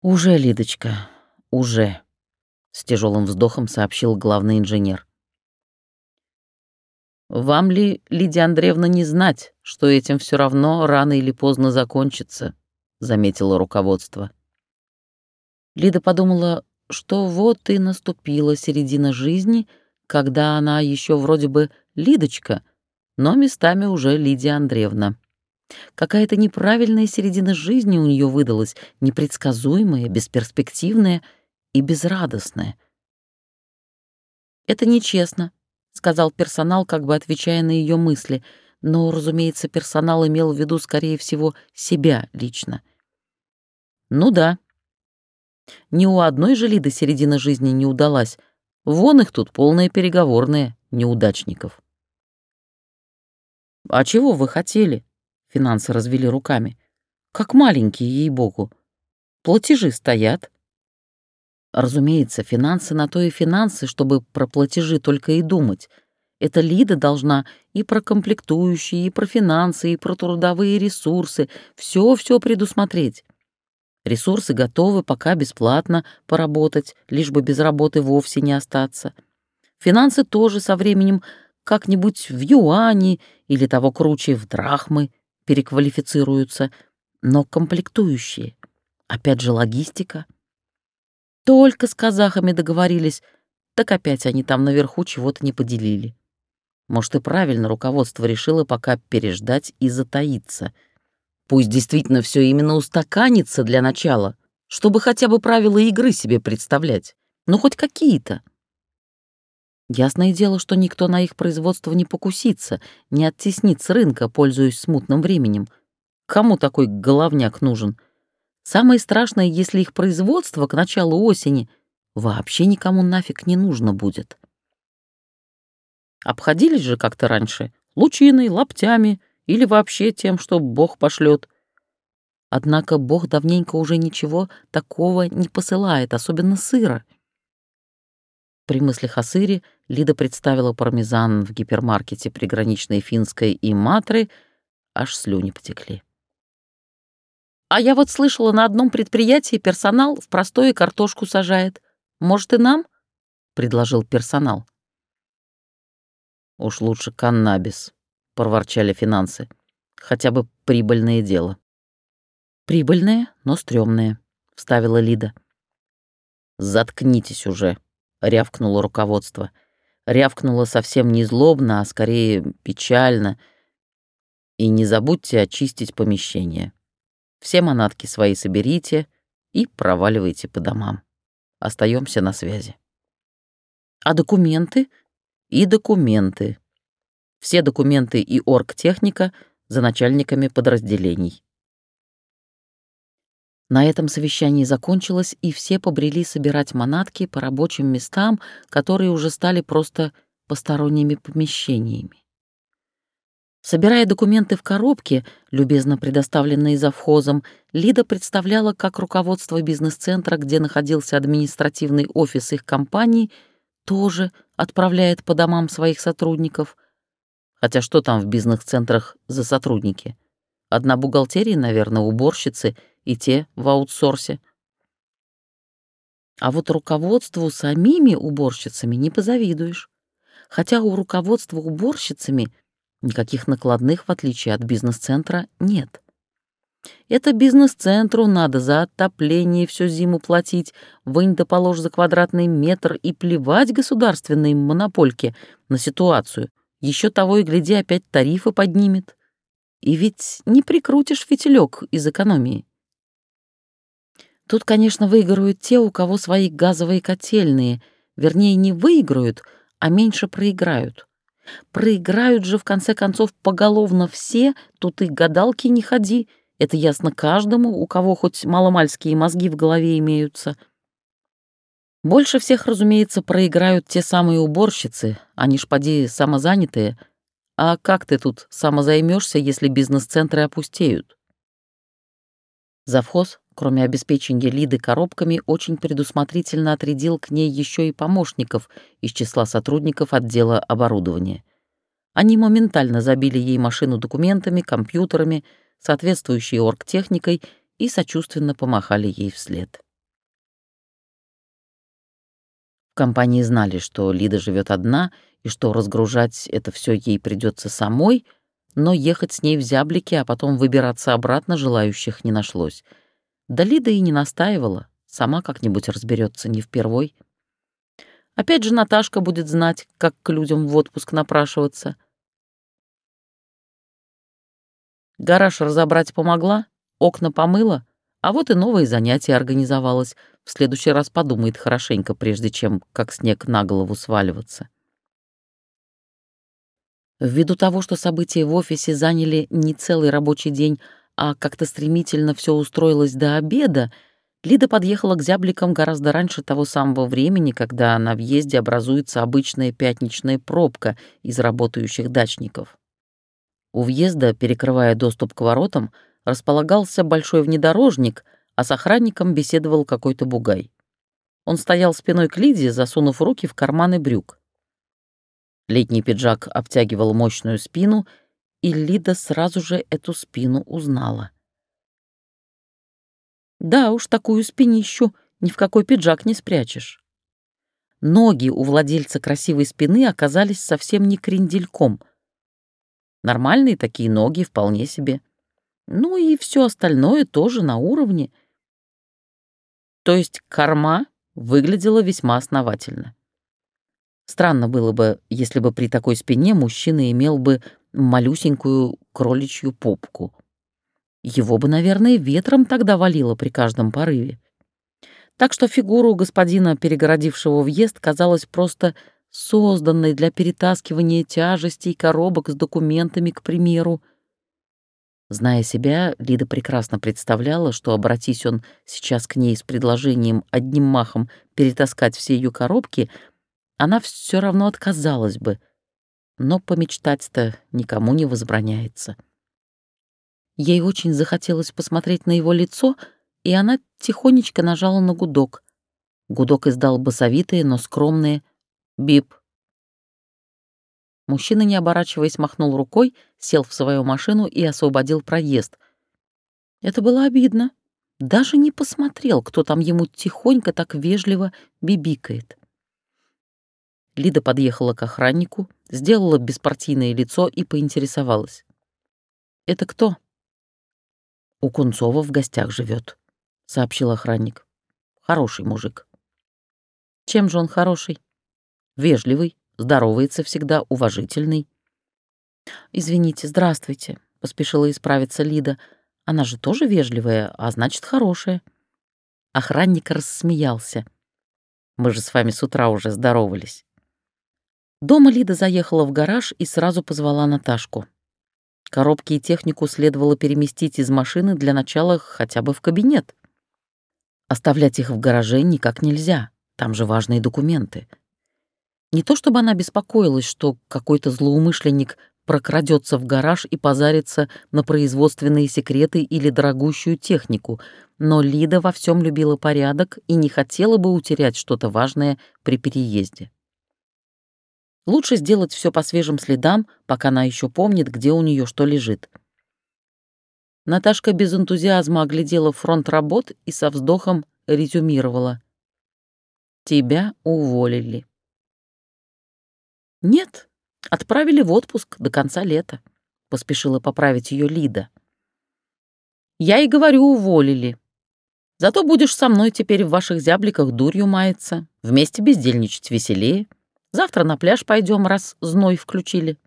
«Уже, Лидочка, уже», — с тяжелым вздохом сообщил главный инженер. «Вам ли, Лидия Андреевна, не знать, что этим все равно рано или поздно закончится?» — заметило руководство. Лида подумала, что вот и наступила середина жизни, когда она еще вроде бы Лидочка, но местами уже Лидия Андреевна. Какая-то неправильная середина жизни у нее выдалась, непредсказуемая, бесперспективная и безрадостная. «Это нечестно», — сказал персонал, как бы отвечая на ее мысли, но, разумеется, персонал имел в виду, скорее всего, себя лично. «Ну да», ни у одной же Лиды середина жизни не удалась. Вон их тут полные переговорные неудачников. «А чего вы хотели?» — финансы развели руками. «Как маленькие, ей-богу. Платежи стоят». Разумеется, финансы на то и финансы, чтобы про платежи только и думать. Эта Лида должна и про комплектующие, и про финансы, и про трудовые ресурсы, все-все предусмотреть. Ресурсы готовы пока бесплатно поработать, лишь бы без работы вовсе не остаться. Финансы тоже со временем как-нибудь в юани или того круче в драхмы переквалифицируются, но комплектующие. Опять же логистика. Только с казахами договорились, так опять они там наверху чего-то не поделили. Может, и правильно руководство решило пока переждать и затаиться — Пусть действительно все именно устаканится для начала, чтобы хотя бы правила игры себе представлять. Ну, хоть какие-то. Ясное дело, что никто на их производство не покусится, не оттеснит с рынка, пользуясь смутным временем. Кому такой головняк нужен? Самое страшное, если их производство к началу осени вообще никому нафиг не нужно будет. Обходились же как-то раньше, лучиной, лаптями, или вообще тем, что Бог пошлет. Однако Бог давненько уже ничего такого не посылает, особенно сыра. При мыслях о сыре Лида представила пармезан в гипермаркете приграничной финской и матры, аж слюни потекли. «А я вот слышала, на одном предприятии персонал в простую картошку сажает. Может, и нам?» — предложил персонал. «Уж лучше каннабис», проворчали финансы. Хотя бы прибыльное дело. Прибыльное, но стрёмное, вставила Лида. Заткнитесь уже, рявкнуло руководство. Рявкнуло совсем не злобно, а скорее печально. И не забудьте очистить помещение. Все манатки свои соберите и проваливайте по домам. Остаемся на связи. А документы? И документы, все документы и оргтехника за начальниками подразделений. На этом совещание закончилось, и все побрели собирать манатки по рабочим местам, которые уже стали просто посторонними помещениями. Собирая документы в коробке, любезно предоставленные завхозом, Лида представляла, как руководство бизнес-центра, где находился административный офис их компании, тоже отправляет по домам своих сотрудников. Хотя что там в бизнес-центрах за сотрудники? Одна бухгалтерия, наверное, уборщицы, и те в аутсорсе. А вот руководству самими уборщицами не позавидуешь. Хотя у руководства уборщицами — Никаких накладных, в отличие от бизнес-центра, нет. Это бизнес-центру надо за отопление всю зиму платить, вынь да положь за квадратный метр и плевать государственной монопольке на ситуацию. Еще того и гляди, опять тарифы поднимет. И ведь не прикрутишь фитилек из экономии. Тут, конечно, выиграют те, у кого свои газовые котельные. Вернее, не выиграют, а меньше проиграют. Проиграют же, в конце концов, поголовно все, тут и гадалки не ходи. Это ясно каждому, у кого хоть маломальские мозги в голове имеются. Больше всех, разумеется, проиграют те самые уборщицы, они ж поди самозанятые. А как ты тут самозаймешься, если бизнес-центры опустеют? Завхоз, кроме обеспечения Лиды коробками, очень предусмотрительно отрядил к ней еще и помощников из числа сотрудников отдела оборудования. Они моментально забили ей машину документами, компьютерами, соответствующей оргтехникой и сочувственно помахали ей вслед. Компании знали, что Лида живет одна и что разгружать это все ей придется самой, но ехать с ней в зяблики, а потом выбираться обратно желающих не нашлось — да Лида и не настаивала, сама как-нибудь разберется не впервой. Опять же Наташка будет знать, как к людям в отпуск напрашиваться. Гараж разобрать помогла, окна помыла, а вот и новое занятие организовалось. В следующий раз подумает хорошенько, прежде чем как снег на голову сваливаться. Ввиду того, что события в офисе заняли не целый рабочий день, а как-то стремительно все устроилось до обеда, Лида подъехала к зябликам гораздо раньше того самого времени, когда на въезде образуется обычная пятничная пробка из работающих дачников. У въезда, перекрывая доступ к воротам, располагался большой внедорожник, а с охранником беседовал какой-то бугай. Он стоял спиной к Лиде, засунув руки в карманы брюк. Летний пиджак обтягивал мощную спину — и Лида сразу же эту спину узнала. Да уж, такую спинищу ни в какой пиджак не спрячешь. Ноги у владельца красивой спины оказались совсем не крендельком. Нормальные такие ноги, вполне себе. Ну и все остальное тоже на уровне. То есть корма выглядела весьма основательно. Странно было бы, если бы при такой спине мужчина имел бы малюсенькую кроличью попку. Его бы, наверное, ветром тогда валило при каждом порыве. Так что фигура у господина, перегородившего въезд, казалась просто созданной для перетаскивания тяжестей коробок с документами, к примеру. Зная себя, Лида прекрасно представляла, что, обратись он сейчас к ней с предложением одним махом перетаскать все ее коробки, она все равно отказалась бы — но помечтать-то никому не возбраняется. Ей очень захотелось посмотреть на его лицо, и она тихонечко нажала на гудок. Гудок издал басовитые, но скромные «бип». Мужчина, не оборачиваясь, махнул рукой, сел в свою машину и освободил проезд. Это было обидно. Даже не посмотрел, кто там ему тихонько так вежливо бибикает. Лида подъехала к охраннику, сделала беспартийное лицо и поинтересовалась. «Это кто?» «У Кунцова в гостях живет, сообщил охранник. «Хороший мужик». «Чем же он хороший?» «Вежливый, здоровается всегда, уважительный». «Извините, здравствуйте», — поспешила исправиться Лида. «Она же тоже вежливая, а значит, хорошая». Охранник рассмеялся. «Мы же с вами с утра уже здоровались». Дома Лида заехала в гараж и сразу позвала Наташку. Коробки и технику следовало переместить из машины для начала хотя бы в кабинет. Оставлять их в гараже никак нельзя, там же важные документы. Не то чтобы она беспокоилась, что какой-то злоумышленник прокрадется в гараж и позарится на производственные секреты или дорогущую технику, но Лида во всем любила порядок и не хотела бы утерять что-то важное при переезде. Лучше сделать все по свежим следам, пока она еще помнит, где у нее что лежит. Наташка без энтузиазма оглядела фронт работ и со вздохом резюмировала. «Тебя уволили». «Нет, отправили в отпуск до конца лета», — поспешила поправить ее Лида. «Я и говорю, уволили. Зато будешь со мной теперь в ваших зябликах дурью маяться, вместе бездельничать веселее. Завтра на пляж пойдем, раз зной включили».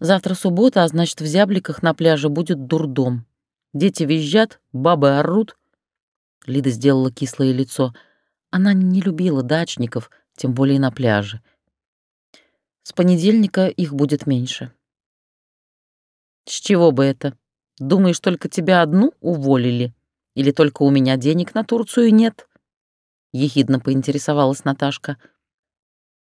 Завтра суббота, а значит, в зябликах на пляже будет дурдом. Дети визжат, бабы орут. Лида сделала кислое лицо. Она не любила дачников, тем более на пляже. С понедельника их будет меньше. С чего бы это? Думаешь, только тебя одну уволили? Или только у меня денег на Турцию нет? Ехидно поинтересовалась Наташка.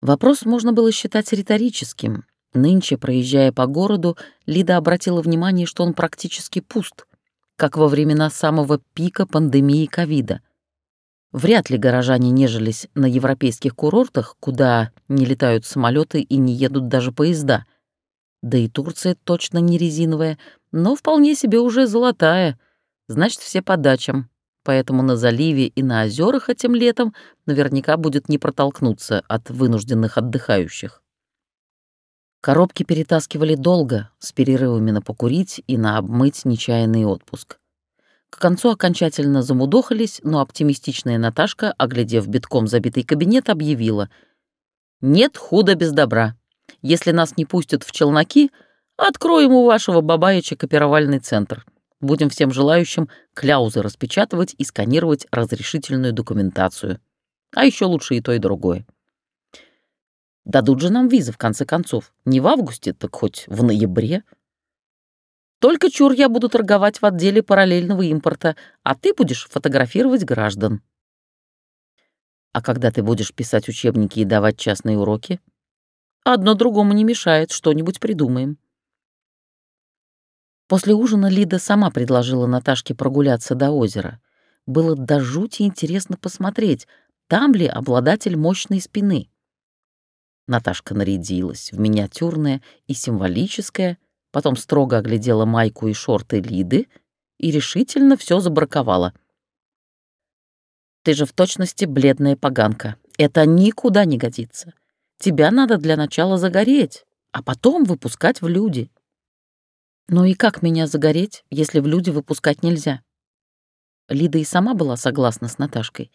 Вопрос можно было считать риторическим. Нынче, проезжая по городу, Лида обратила внимание, что он практически пуст, как во времена самого пика пандемии ковида — Вряд ли горожане нежились на европейских курортах, куда не летают самолеты и не едут даже поезда. Да и Турция точно не резиновая, но вполне себе уже золотая. Значит, все по дачам. Поэтому на заливе и на озерах этим летом наверняка будет не протолкнуться от вынужденных отдыхающих. Коробки перетаскивали долго, с перерывами на покурить и на обмыть нечаянный отпуск. К концу окончательно замудохались, но оптимистичная Наташка, оглядев битком забитый кабинет, объявила. «Нет худа без добра. Если нас не пустят в челноки, откроем у вашего бабаича копировальный центр. Будем всем желающим кляузы распечатывать и сканировать разрешительную документацию. А еще лучше и то, и другое. Дадут же нам визы, в конце концов. Не в августе, так хоть в ноябре». Только чур я буду торговать в отделе параллельного импорта, а ты будешь фотографировать граждан. А когда ты будешь писать учебники и давать частные уроки? Одно другому не мешает, что-нибудь придумаем. После ужина Лида сама предложила Наташке прогуляться до озера. Было до жути интересно посмотреть, там ли обладатель мощной спины. Наташка нарядилась в миниатюрное и символическое, потом строго оглядела майку и шорты Лиды и решительно все забраковала. «Ты же в точности бледная поганка. Это никуда не годится. Тебя надо для начала загореть, а потом выпускать в люди». «Ну и как меня загореть, если в люди выпускать нельзя?» Лида и сама была согласна с Наташкой.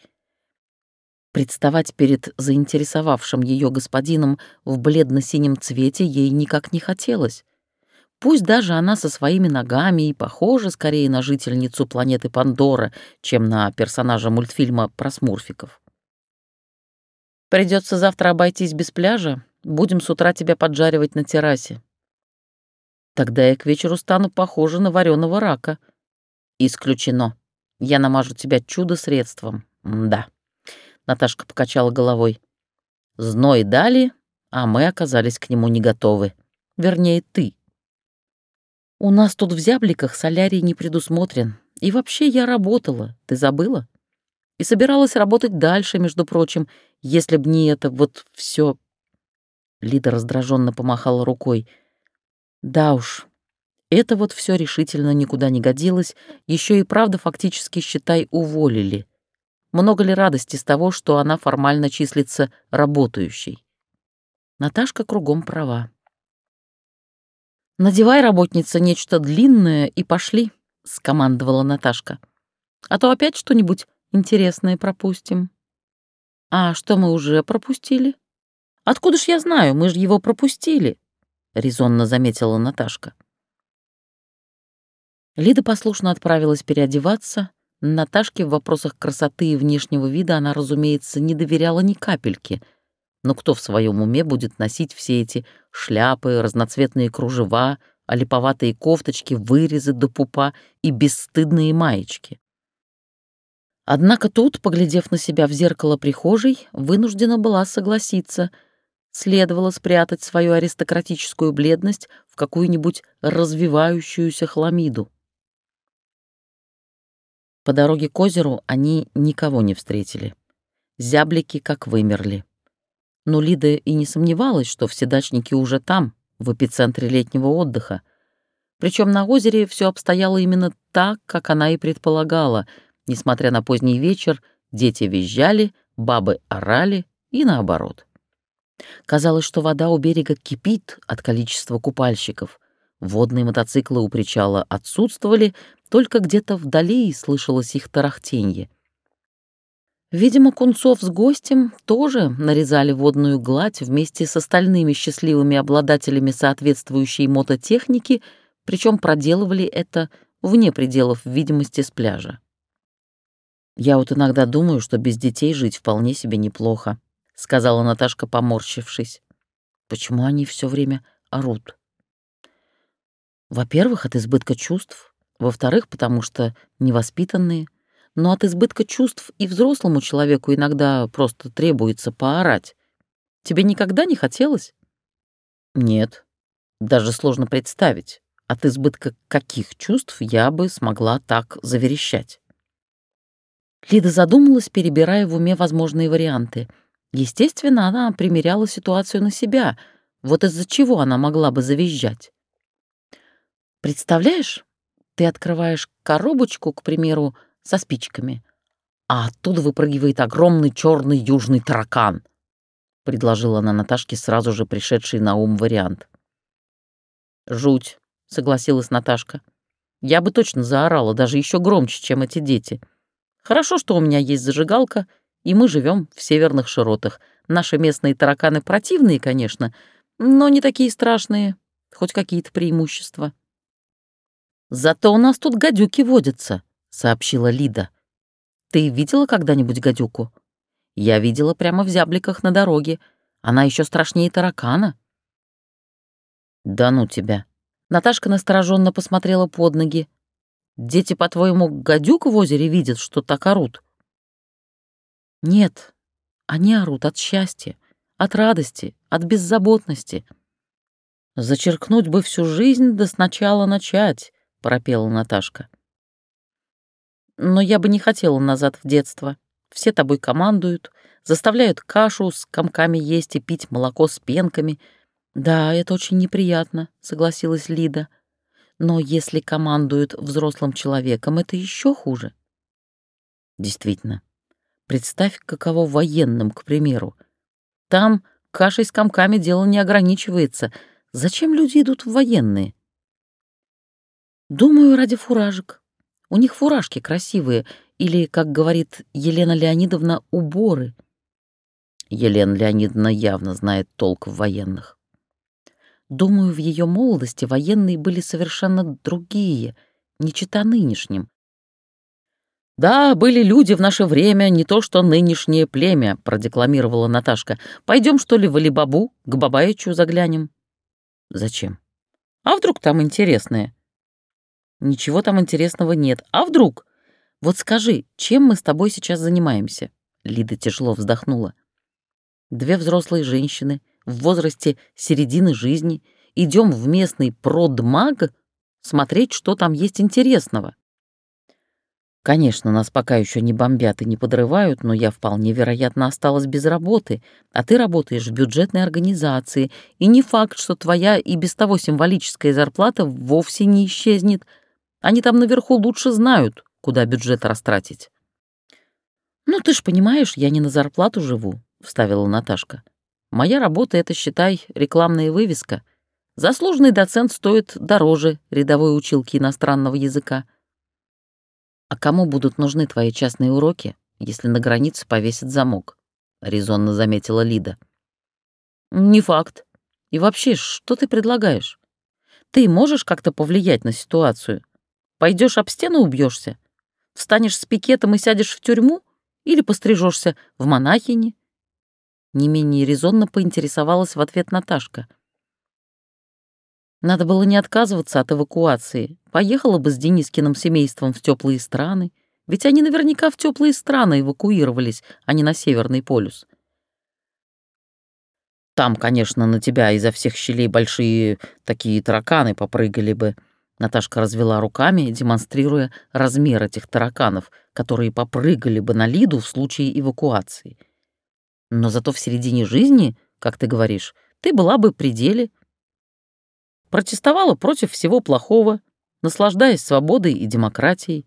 Представать перед заинтересовавшим ее господином в бледно-синем цвете ей никак не хотелось. Пусть даже она со своими ногами и похожа скорее на жительницу планеты Пандора, чем на персонажа мультфильма про смурфиков. Придется завтра обойтись без пляжа, будем с утра тебя поджаривать на террасе. Тогда я к вечеру стану похожа на вареного рака. Исключено. Я намажу тебя чудо-средством. Да. Наташка покачала головой. Зной дали, а мы оказались к нему не готовы. Вернее, ты. У нас тут в зябликах солярий не предусмотрен. И вообще я работала, ты забыла? И собиралась работать дальше, между прочим, если б не это вот все. Лида раздраженно помахала рукой. Да уж, это вот все решительно никуда не годилось, еще и правда фактически, считай, уволили. Много ли радости с того, что она формально числится работающей? Наташка кругом права. «Надевай, работница, нечто длинное и пошли», — скомандовала Наташка. «А то опять что-нибудь интересное пропустим». «А что мы уже пропустили?» «Откуда ж я знаю, мы же его пропустили», — резонно заметила Наташка. Лида послушно отправилась переодеваться. Наташке в вопросах красоты и внешнего вида она, разумеется, не доверяла ни капельки — но кто в своем уме будет носить все эти шляпы, разноцветные кружева, олиповатые кофточки, вырезы до пупа и бесстыдные маечки? Однако тут, поглядев на себя в зеркало прихожей, вынуждена была согласиться. следовало спрятать свою аристократическую бледность в какую-нибудь развивающуюся хламиду. По дороге к озеру они никого не встретили. Зяблики как вымерли. Но Лида и не сомневалась, что все дачники уже там, в эпицентре летнего отдыха. Причем на озере все обстояло именно так, как она и предполагала. Несмотря на поздний вечер, дети визжали, бабы орали и наоборот. Казалось, что вода у берега кипит от количества купальщиков. Водные мотоциклы у причала отсутствовали, только где-то вдали слышалось их тарахтенье. Видимо, Кунцов с гостем тоже нарезали водную гладь вместе с остальными счастливыми обладателями соответствующей мототехники, причем проделывали это вне пределов видимости с пляжа. Я вот иногда думаю, что без детей жить вполне себе неплохо, сказала Наташка, поморщившись. Почему они все время орут? Во-первых, от избытка чувств, во-вторых, потому что невоспитанные, но от избытка чувств и взрослому человеку иногда просто требуется поорать. Тебе никогда не хотелось? Нет. Даже сложно представить, от избытка каких чувств я бы смогла так заверещать. Лида задумалась, перебирая в уме возможные варианты. Естественно, она примеряла ситуацию на себя. Вот из-за чего она могла бы завизжать. Представляешь, ты открываешь коробочку, к примеру, со спичками, а оттуда выпрыгивает огромный черный южный таракан, предложила она Наташке сразу же пришедший на ум вариант. Жуть, согласилась Наташка. Я бы точно заорала, даже еще громче, чем эти дети. Хорошо, что у меня есть зажигалка, и мы живем в северных широтах. Наши местные тараканы противные, конечно, но не такие страшные, хоть какие-то преимущества. «Зато у нас тут гадюки водятся», — сообщила Лида. «Ты видела когда-нибудь гадюку?» «Я видела прямо в зябликах на дороге. Она еще страшнее таракана». «Да ну тебя!» Наташка настороженно посмотрела под ноги. «Дети, по-твоему, гадюк в озере видят, что так орут?» «Нет, они орут от счастья, от радости, от беззаботности. Зачеркнуть бы всю жизнь, да сначала начать», — пропела Наташка. «Но я бы не хотела назад в детство. Все тобой командуют, заставляют кашу с комками есть и пить молоко с пенками. Да, это очень неприятно», — согласилась Лида. «Но если командуют взрослым человеком, это еще хуже». «Действительно. Представь, каково военным, к примеру. Там кашей с комками дело не ограничивается. Зачем люди идут в военные?» Думаю, ради фуражек. У них фуражки красивые, или, как говорит Елена Леонидовна, уборы. Елена Леонидовна явно знает толк в военных. Думаю, в ее молодости военные были совершенно другие, не чита нынешним. «Да, были люди в наше время, не то что нынешнее племя», — продекламировала Наташка. «Пойдем, что ли, в Алибабу, к Бабаичу заглянем?» «Зачем?» «А вдруг там интересное?» Ничего там интересного нет. А вдруг? Вот скажи, чем мы с тобой сейчас занимаемся?» Лида тяжело вздохнула. «Две взрослые женщины в возрасте середины жизни идем в местный продмаг смотреть, что там есть интересного. Конечно, нас пока еще не бомбят и не подрывают, но я вполне вероятно осталась без работы, а ты работаешь в бюджетной организации, и не факт, что твоя и без того символическая зарплата вовсе не исчезнет — они там наверху лучше знают, куда бюджет растратить. «Ну, ты ж понимаешь, я не на зарплату живу», — вставила Наташка. «Моя работа — это, считай, рекламная вывеска. Заслуженный доцент стоит дороже рядовой училки иностранного языка. А кому будут нужны твои частные уроки, если на границе повесят замок?» — резонно заметила Лида. «Не факт. И вообще, что ты предлагаешь? Ты можешь как-то повлиять на ситуацию? Пойдешь об стену убьешься? Встанешь с пикетом и сядешь в тюрьму? Или пострижешься в монахини?» Не менее резонно поинтересовалась в ответ Наташка. Надо было не отказываться от эвакуации. Поехала бы с Денискиным семейством в теплые страны. Ведь они наверняка в теплые страны эвакуировались, а не на Северный полюс. Там, конечно, на тебя изо всех щелей большие такие тараканы попрыгали бы. Наташка развела руками, демонстрируя размер этих тараканов, которые попрыгали бы на Лиду в случае эвакуации. Но зато в середине жизни, как ты говоришь, ты была бы при деле. Протестовала против всего плохого, наслаждаясь свободой и демократией.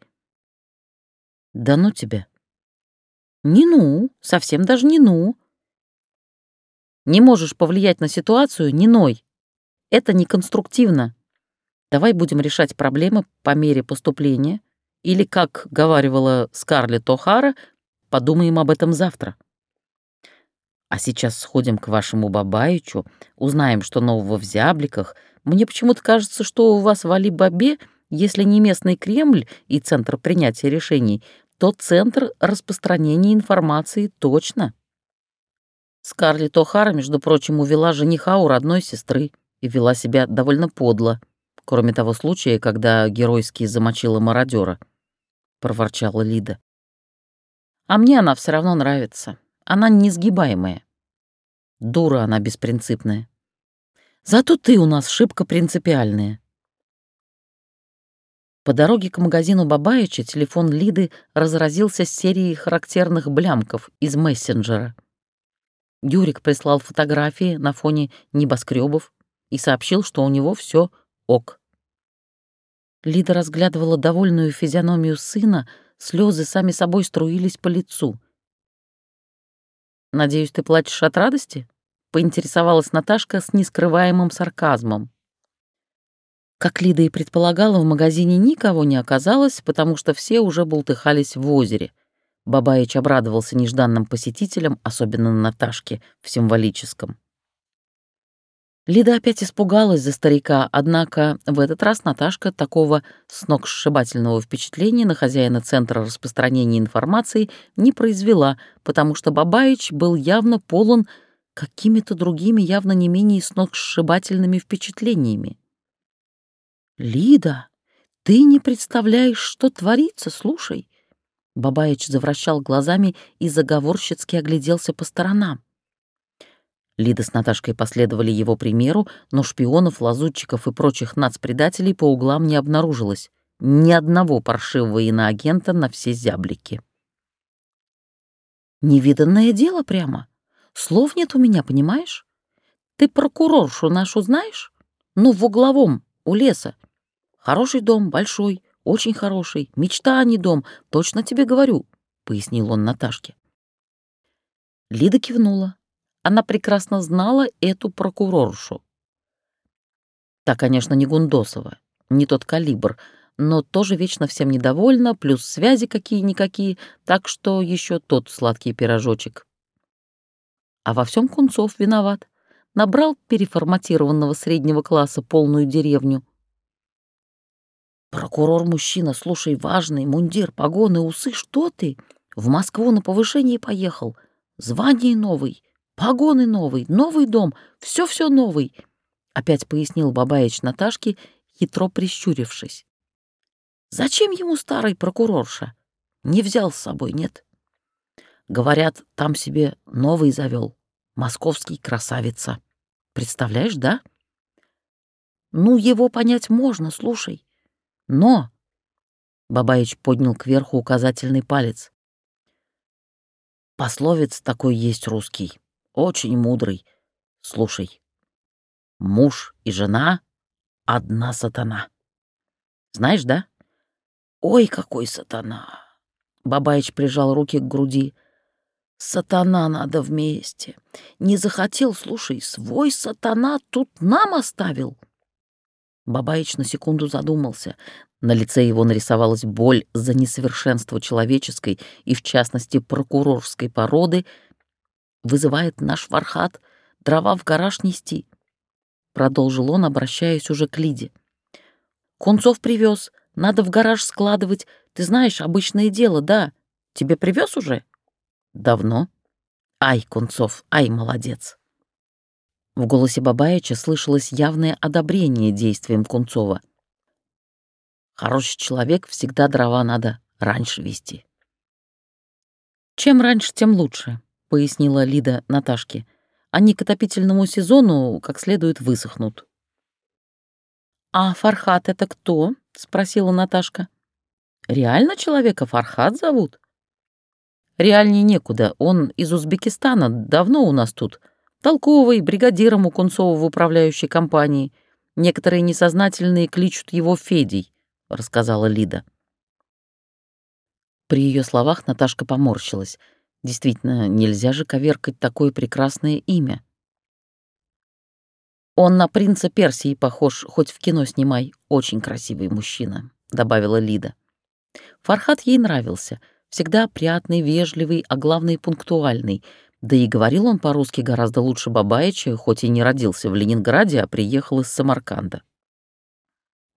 Да ну тебя. Не ну, совсем даже не ну. Не можешь повлиять на ситуацию, не ной. Это неконструктивно. Давай будем решать проблемы по мере поступления, или, как говаривала Скарлетт О'Хара, подумаем об этом завтра. А сейчас сходим к вашему Бабаичу, узнаем, что нового в зябликах. Мне почему-то кажется, что у вас в Али-Бабе, если не местный Кремль и центр принятия решений, то центр распространения информации точно. Скарлетт О'Хара, между прочим, увела жениха у родной сестры и вела себя довольно подло, кроме того случая, когда геройски замочила мародера, проворчала Лида. А мне она все равно нравится. Она несгибаемая. Дура она беспринципная. Зато ты у нас шибко принципиальная. По дороге к магазину Бабаича телефон Лиды разразился серией характерных блямков из мессенджера — Юрик прислал фотографии на фоне небоскребов и сообщил, что у него все ок. Лида разглядывала довольную физиономию сына, слезы сами собой струились по лицу. «Надеюсь, ты плачешь от радости?» — поинтересовалась Наташка с нескрываемым сарказмом. Как Лида и предполагала, в магазине никого не оказалось, потому что все уже бултыхались в озере — Бабаич обрадовался нежданным посетителям, особенно Наташке, в символическом. Лида опять испугалась за старика, однако в этот раз Наташка такого сногсшибательного впечатления на хозяина Центра распространения информации не произвела, потому что Бабаич был явно полон какими-то другими, явно не менее сногсшибательными впечатлениями. «Лида, ты не представляешь, что творится, слушай!» Бабаич завращал глазами и заговорщицки огляделся по сторонам. Лида с Наташкой последовали его примеру, но шпионов, лазутчиков и прочих нацпредателей по углам не обнаружилось. Ни одного паршивого иноагента на все зяблики. «Невиданное дело прямо. Слов нет у меня, понимаешь? Ты прокуроршу нашу знаешь? Ну, в угловом, у леса. Хороший дом, большой, очень хороший. Мечта, а не дом. Точно тебе говорю», — пояснил он Наташке. Лида кивнула. Она прекрасно знала эту прокуроршу. Та, конечно, не Гундосова, не тот калибр, но тоже вечно всем недовольна, плюс связи какие-никакие, так что еще тот сладкий пирожочек. А во всем Кунцов виноват. Набрал переформатированного среднего класса полную деревню — «Прокурор-мужчина, слушай, важный, мундир, погоны, усы, что ты? В Москву на повышение поехал. Звание новый, погоны новый, новый дом, все-все новый», — опять пояснил Бабаич Наташке, хитро прищурившись. «Зачем ему старый прокурорша? Не взял с собой, нет?» Говорят, там себе новый завел, московский красавица. Представляешь, да? Ну, его понять можно, слушай. Но...» Бабаич поднял кверху указательный палец. «Пословец такой есть русский, очень мудрый. Слушай, муж и жена — одна сатана. Знаешь, да? Ой, какой сатана!» Бабаич прижал руки к груди. «Сатана надо вместе. Не захотел, слушай, свой сатана тут нам оставил». Бабаич на секунду задумался. На лице его нарисовалась боль за несовершенство человеческой и, в частности, прокурорской породы. «Вызывает наш Фархат дрова в гараж нести», — продолжил он, обращаясь уже к Лиде. «Кунцов привез, надо в гараж складывать. Ты знаешь, обычное дело, да. Тебе привез уже?» «Давно». «Ай, Кунцов, ай, молодец». В голосе Бабаича слышалось явное одобрение действиям Кунцова. «Хороший человек, всегда дрова надо раньше вести». «Чем раньше, тем лучше», — пояснила Лида Наташке. Они к отопительному сезону как следует высохнут. «А Фархат это кто?» — спросила Наташка. «Реально человека Фархат зовут?» «Реальнее некуда. Он из Узбекистана, давно у нас тут. Толковый, бригадиром у Кунцова в управляющей компании. Некоторые несознательные кличут его Федей», — рассказала Лида. При ее словах Наташка поморщилась. Действительно, нельзя же коверкать такое прекрасное имя. «Он на принца Персии похож, хоть в кино снимай. Очень красивый мужчина», — добавила Лида. Фархат ей нравился. Всегда опрятный, вежливый, а главное, пунктуальный. Да и говорил он по-русски гораздо лучше Бабаича, хоть и не родился в Ленинграде, а приехал из Самарканда.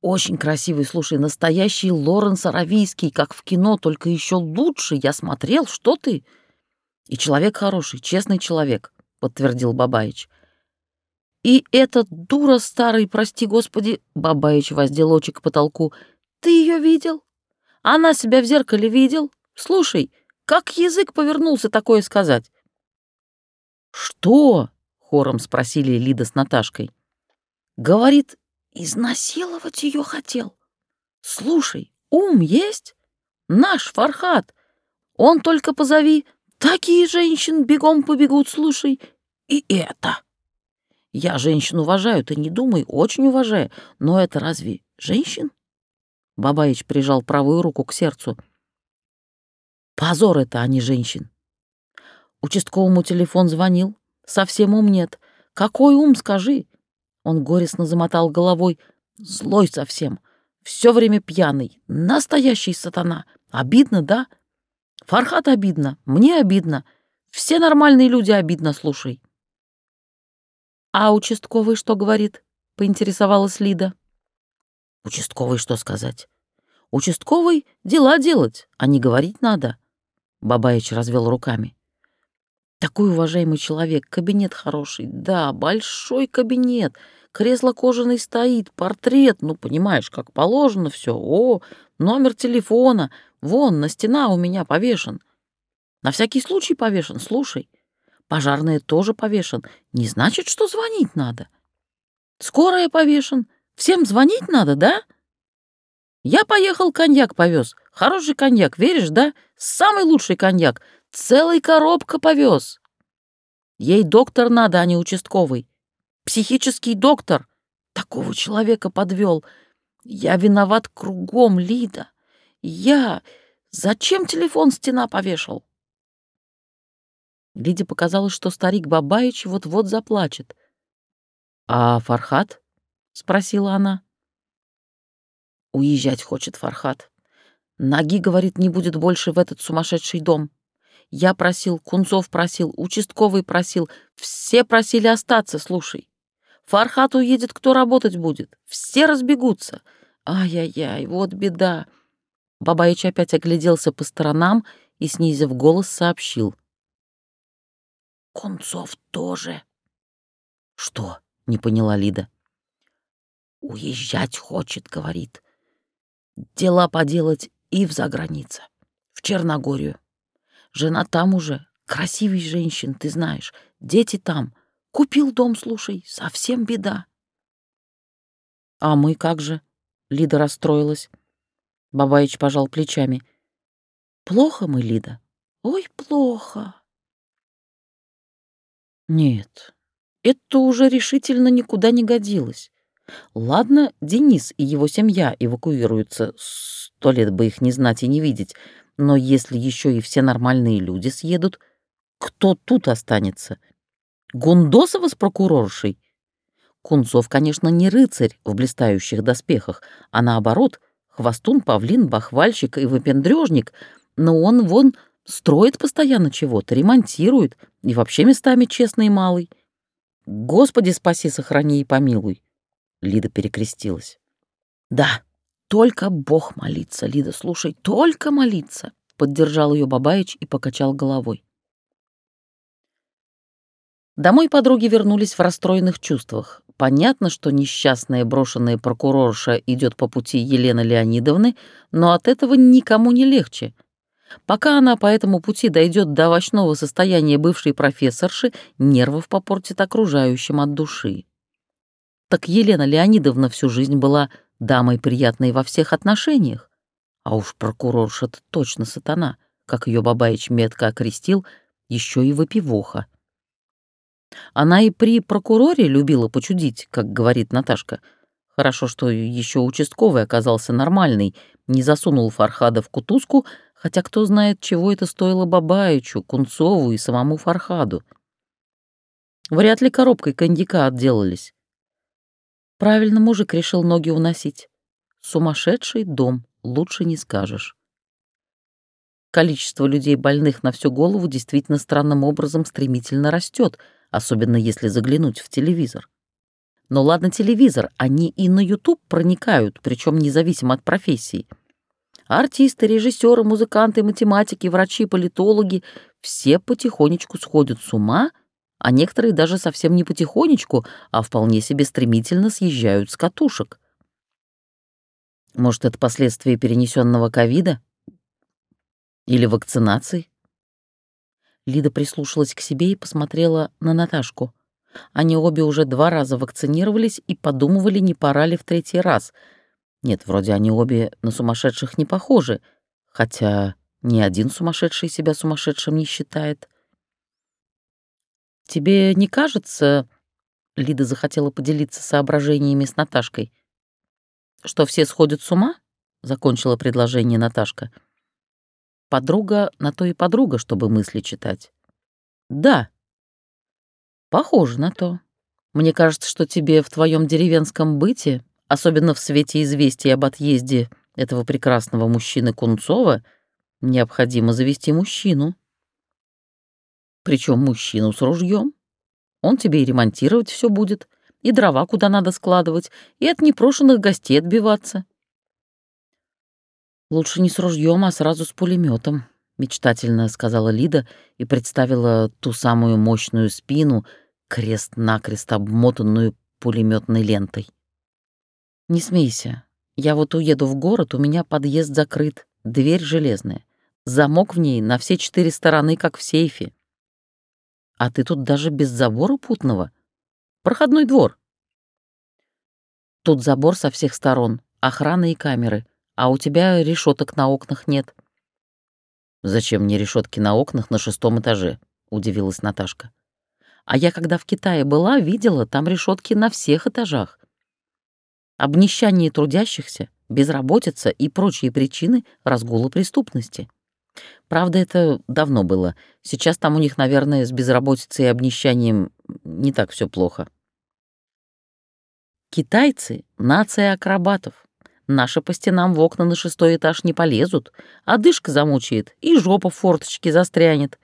Очень красивый, слушай, настоящий Лоренс Аравийский, как в кино, только еще лучше. Я смотрел, что ты? И человек хороший, честный человек, подтвердил Бабаич. И этот дура старый, прости господи, Бабаич воздел очи к потолку. Ты ее видел? Она себя в зеркале видел? Слушай, как язык повернулся такое сказать? Что? хором спросили Лида с Наташкой. Говорит, Изнасиловать ее хотел. Слушай, ум есть? Наш Фархат. Он только позови, такие женщин бегом побегут, слушай. И это. Я женщин уважаю, ты не думай, очень уважаю. Но это разве женщин? Бабаич прижал правую руку к сердцу. Позор это, а не женщин. Участковому телефон звонил. Совсем ум нет. Какой ум, скажи? Он горестно замотал головой. Злой совсем. Все время пьяный. Настоящий сатана. Обидно, да? Фархат обидно. Мне обидно. Все нормальные люди обидно, слушай. А участковый что говорит? Поинтересовалась Лида. Участковый что сказать? Участковый дела делать, а не говорить надо. Бабаич развел руками. Такой уважаемый человек, кабинет хороший, да, большой кабинет, кресло кожаное стоит, портрет, ну, понимаешь, как положено все. О, номер телефона, вон, на стена у меня повешен. На всякий случай повешен, слушай. Пожарная тоже повешен, не значит, что звонить надо. Скорая повешен, всем звонить надо, да? Я поехал, коньяк повез. Хороший коньяк, веришь, да? Самый лучший коньяк. Целый коробка повез. Ей доктор надо, а не участковый. Психический доктор. Такого человека подвел. Я виноват кругом, Лида. Я... Зачем телефон стена повешал? Лиде показалось, что старик Бабаич вот-вот заплачет. «А Фархат?» — спросила она. «Уезжать хочет Фархат. Ноги, говорит, не будет больше в этот сумасшедший дом. Я просил, Кунцов просил, участковый просил. Все просили остаться, слушай. Фархат уедет, кто работать будет. Все разбегутся. Ай-яй-яй, вот беда. Бабаич опять огляделся по сторонам и, снизив голос, сообщил. Кунцов тоже. Что? Не поняла Лида. Уезжать хочет, говорит. Дела поделать и в загранице, в Черногорию. Жена там уже, красивей женщин, ты знаешь, дети там. Купил дом, слушай, совсем беда. А мы как же? Лида расстроилась. Бабаич пожал плечами. Плохо мы, Лида? Ой, плохо. Нет, это уже решительно никуда не годилось. Ладно, Денис и его семья эвакуируются, сто лет бы их не знать и не видеть, но если еще и все нормальные люди съедут, кто тут останется? Гундосова с прокуроршей? Кунцов, конечно, не рыцарь в блистающих доспехах, а наоборот, хвостун, павлин, бахвальщик и выпендрежник, но он вон строит постоянно чего-то, ремонтирует и вообще местами честный и малый. Господи, спаси, сохрани и помилуй. Лида перекрестилась. Да, только Бог молиться, Лида, слушай, только молиться, поддержал ее Бабаич и покачал головой. Домой подруги вернулись в расстроенных чувствах. Понятно, что несчастная брошенная прокурорша идет по пути Елены Леонидовны, но от этого никому не легче. Пока она по этому пути дойдет до овощного состояния бывшей профессорши, нервов попортит окружающим от души. Так Елена Леонидовна всю жизнь была дамой приятной во всех отношениях. А уж прокурорша-то точно сатана, как ее Бабаич метко окрестил, еще и выпивоха. Она и при прокуроре любила почудить, как говорит Наташка. Хорошо, что еще участковый оказался нормальный, не засунул Фархада в кутузку, хотя кто знает, чего это стоило Бабаичу, Кунцову и самому Фархаду. Вряд ли коробкой коньяка отделались. Правильно мужик решил ноги уносить. Сумасшедший дом, лучше не скажешь. Количество людей, больных на всю голову, действительно странным образом стремительно растет, особенно если заглянуть в телевизор. Но ладно телевизор, они и на YouTube проникают, причем независимо от профессии. Артисты, режиссеры, музыканты, математики, врачи, политологи — все потихонечку сходят с ума — а некоторые даже совсем не потихонечку, а вполне себе стремительно съезжают с катушек. Может, это последствия перенесенного ковида? Или вакцинации? Лида прислушалась к себе и посмотрела на Наташку. Они обе уже два раза вакцинировались и подумывали, не пора ли в третий раз. Нет, вроде они обе на сумасшедших не похожи, хотя ни один сумасшедший себя сумасшедшим не считает. «Тебе не кажется...» — Лида захотела поделиться соображениями с Наташкой. «Что все сходят с ума?» — закончила предложение Наташка. «Подруга на то и подруга, чтобы мысли читать». «Да». «Похоже на то. Мне кажется, что тебе в твоем деревенском быте, особенно в свете известий об отъезде этого прекрасного мужчины Кунцова, необходимо завести мужчину» причем мужчину с ружьем. Он тебе и ремонтировать все будет, и дрова куда надо складывать, и от непрошенных гостей отбиваться. Лучше не с ружьем, а сразу с пулеметом, мечтательно сказала Лида и представила ту самую мощную спину, крест-накрест обмотанную пулеметной лентой. Не смейся. Я вот уеду в город, у меня подъезд закрыт, дверь железная. Замок в ней на все четыре стороны, как в сейфе. А ты тут даже без забора путного. Проходной двор. Тут забор со всех сторон, охрана и камеры, а у тебя решеток на окнах нет. Зачем мне решетки на окнах на шестом этаже? удивилась Наташка. А я, когда в Китае была, видела там решетки на всех этажах. Обнищание трудящихся, безработица и прочие причины разгула преступности. Правда, это давно было. Сейчас там у них, наверное, с безработицей и обнищанием не так все плохо. Китайцы — нация акробатов. Наши по стенам в окна на шестой этаж не полезут, а дышка замучает и жопа в форточке застрянет.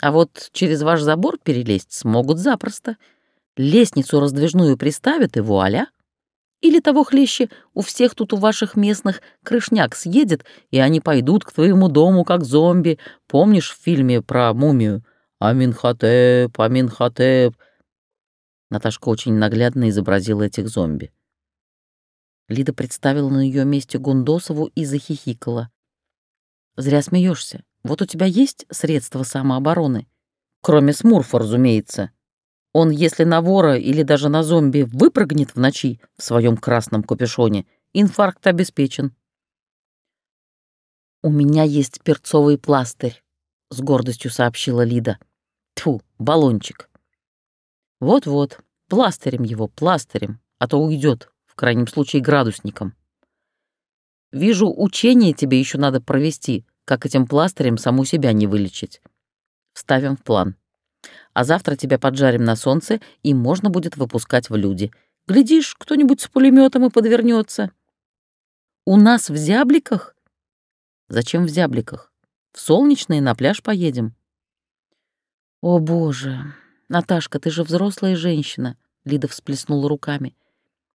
А вот через ваш забор перелезть смогут запросто. Лестницу раздвижную приставят и вуаля — или того хлеще, у всех тут у ваших местных крышняк съедет, и они пойдут к твоему дому как зомби. Помнишь в фильме про мумию? Аминхотеп, Аминхотеп. Наташка очень наглядно изобразила этих зомби. Лида представила на ее месте Гундосову и захихикала. «Зря смеешься. Вот у тебя есть средства самообороны? Кроме смурфа, разумеется. Он, если на вора или даже на зомби выпрыгнет в ночи в своем красном капюшоне, инфаркт обеспечен. «У меня есть перцовый пластырь», — с гордостью сообщила Лида. Тьфу, баллончик. Вот-вот, пластырем его, пластырем, а то уйдет, крайнем случае градусником. Вижу, учение тебе еще надо провести, как этим пластырем саму себя не вылечить. Вставим в план а завтра тебя поджарим на солнце, и можно будет выпускать в люди. Глядишь, кто-нибудь с пулеметом и подвернется. У нас в зябликах? Зачем в зябликах? В солнечные на пляж поедем. О, боже, Наташка, ты же взрослая женщина, Лида всплеснула руками.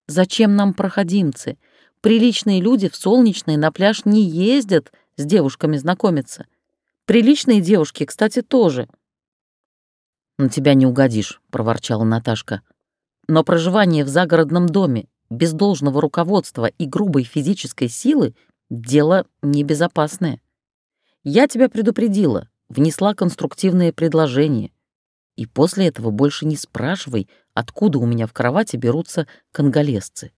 Зачем нам проходимцы? Приличные люди в солнечные на пляж не ездят с девушками знакомиться. Приличные девушки, кстати, тоже. «На тебя не угодишь», — проворчала Наташка. «Но проживание в загородном доме без должного руководства и грубой физической силы — дело небезопасное. Я тебя предупредила, внесла конструктивное предложение. И после этого больше не спрашивай, откуда у меня в кровати берутся конголезцы.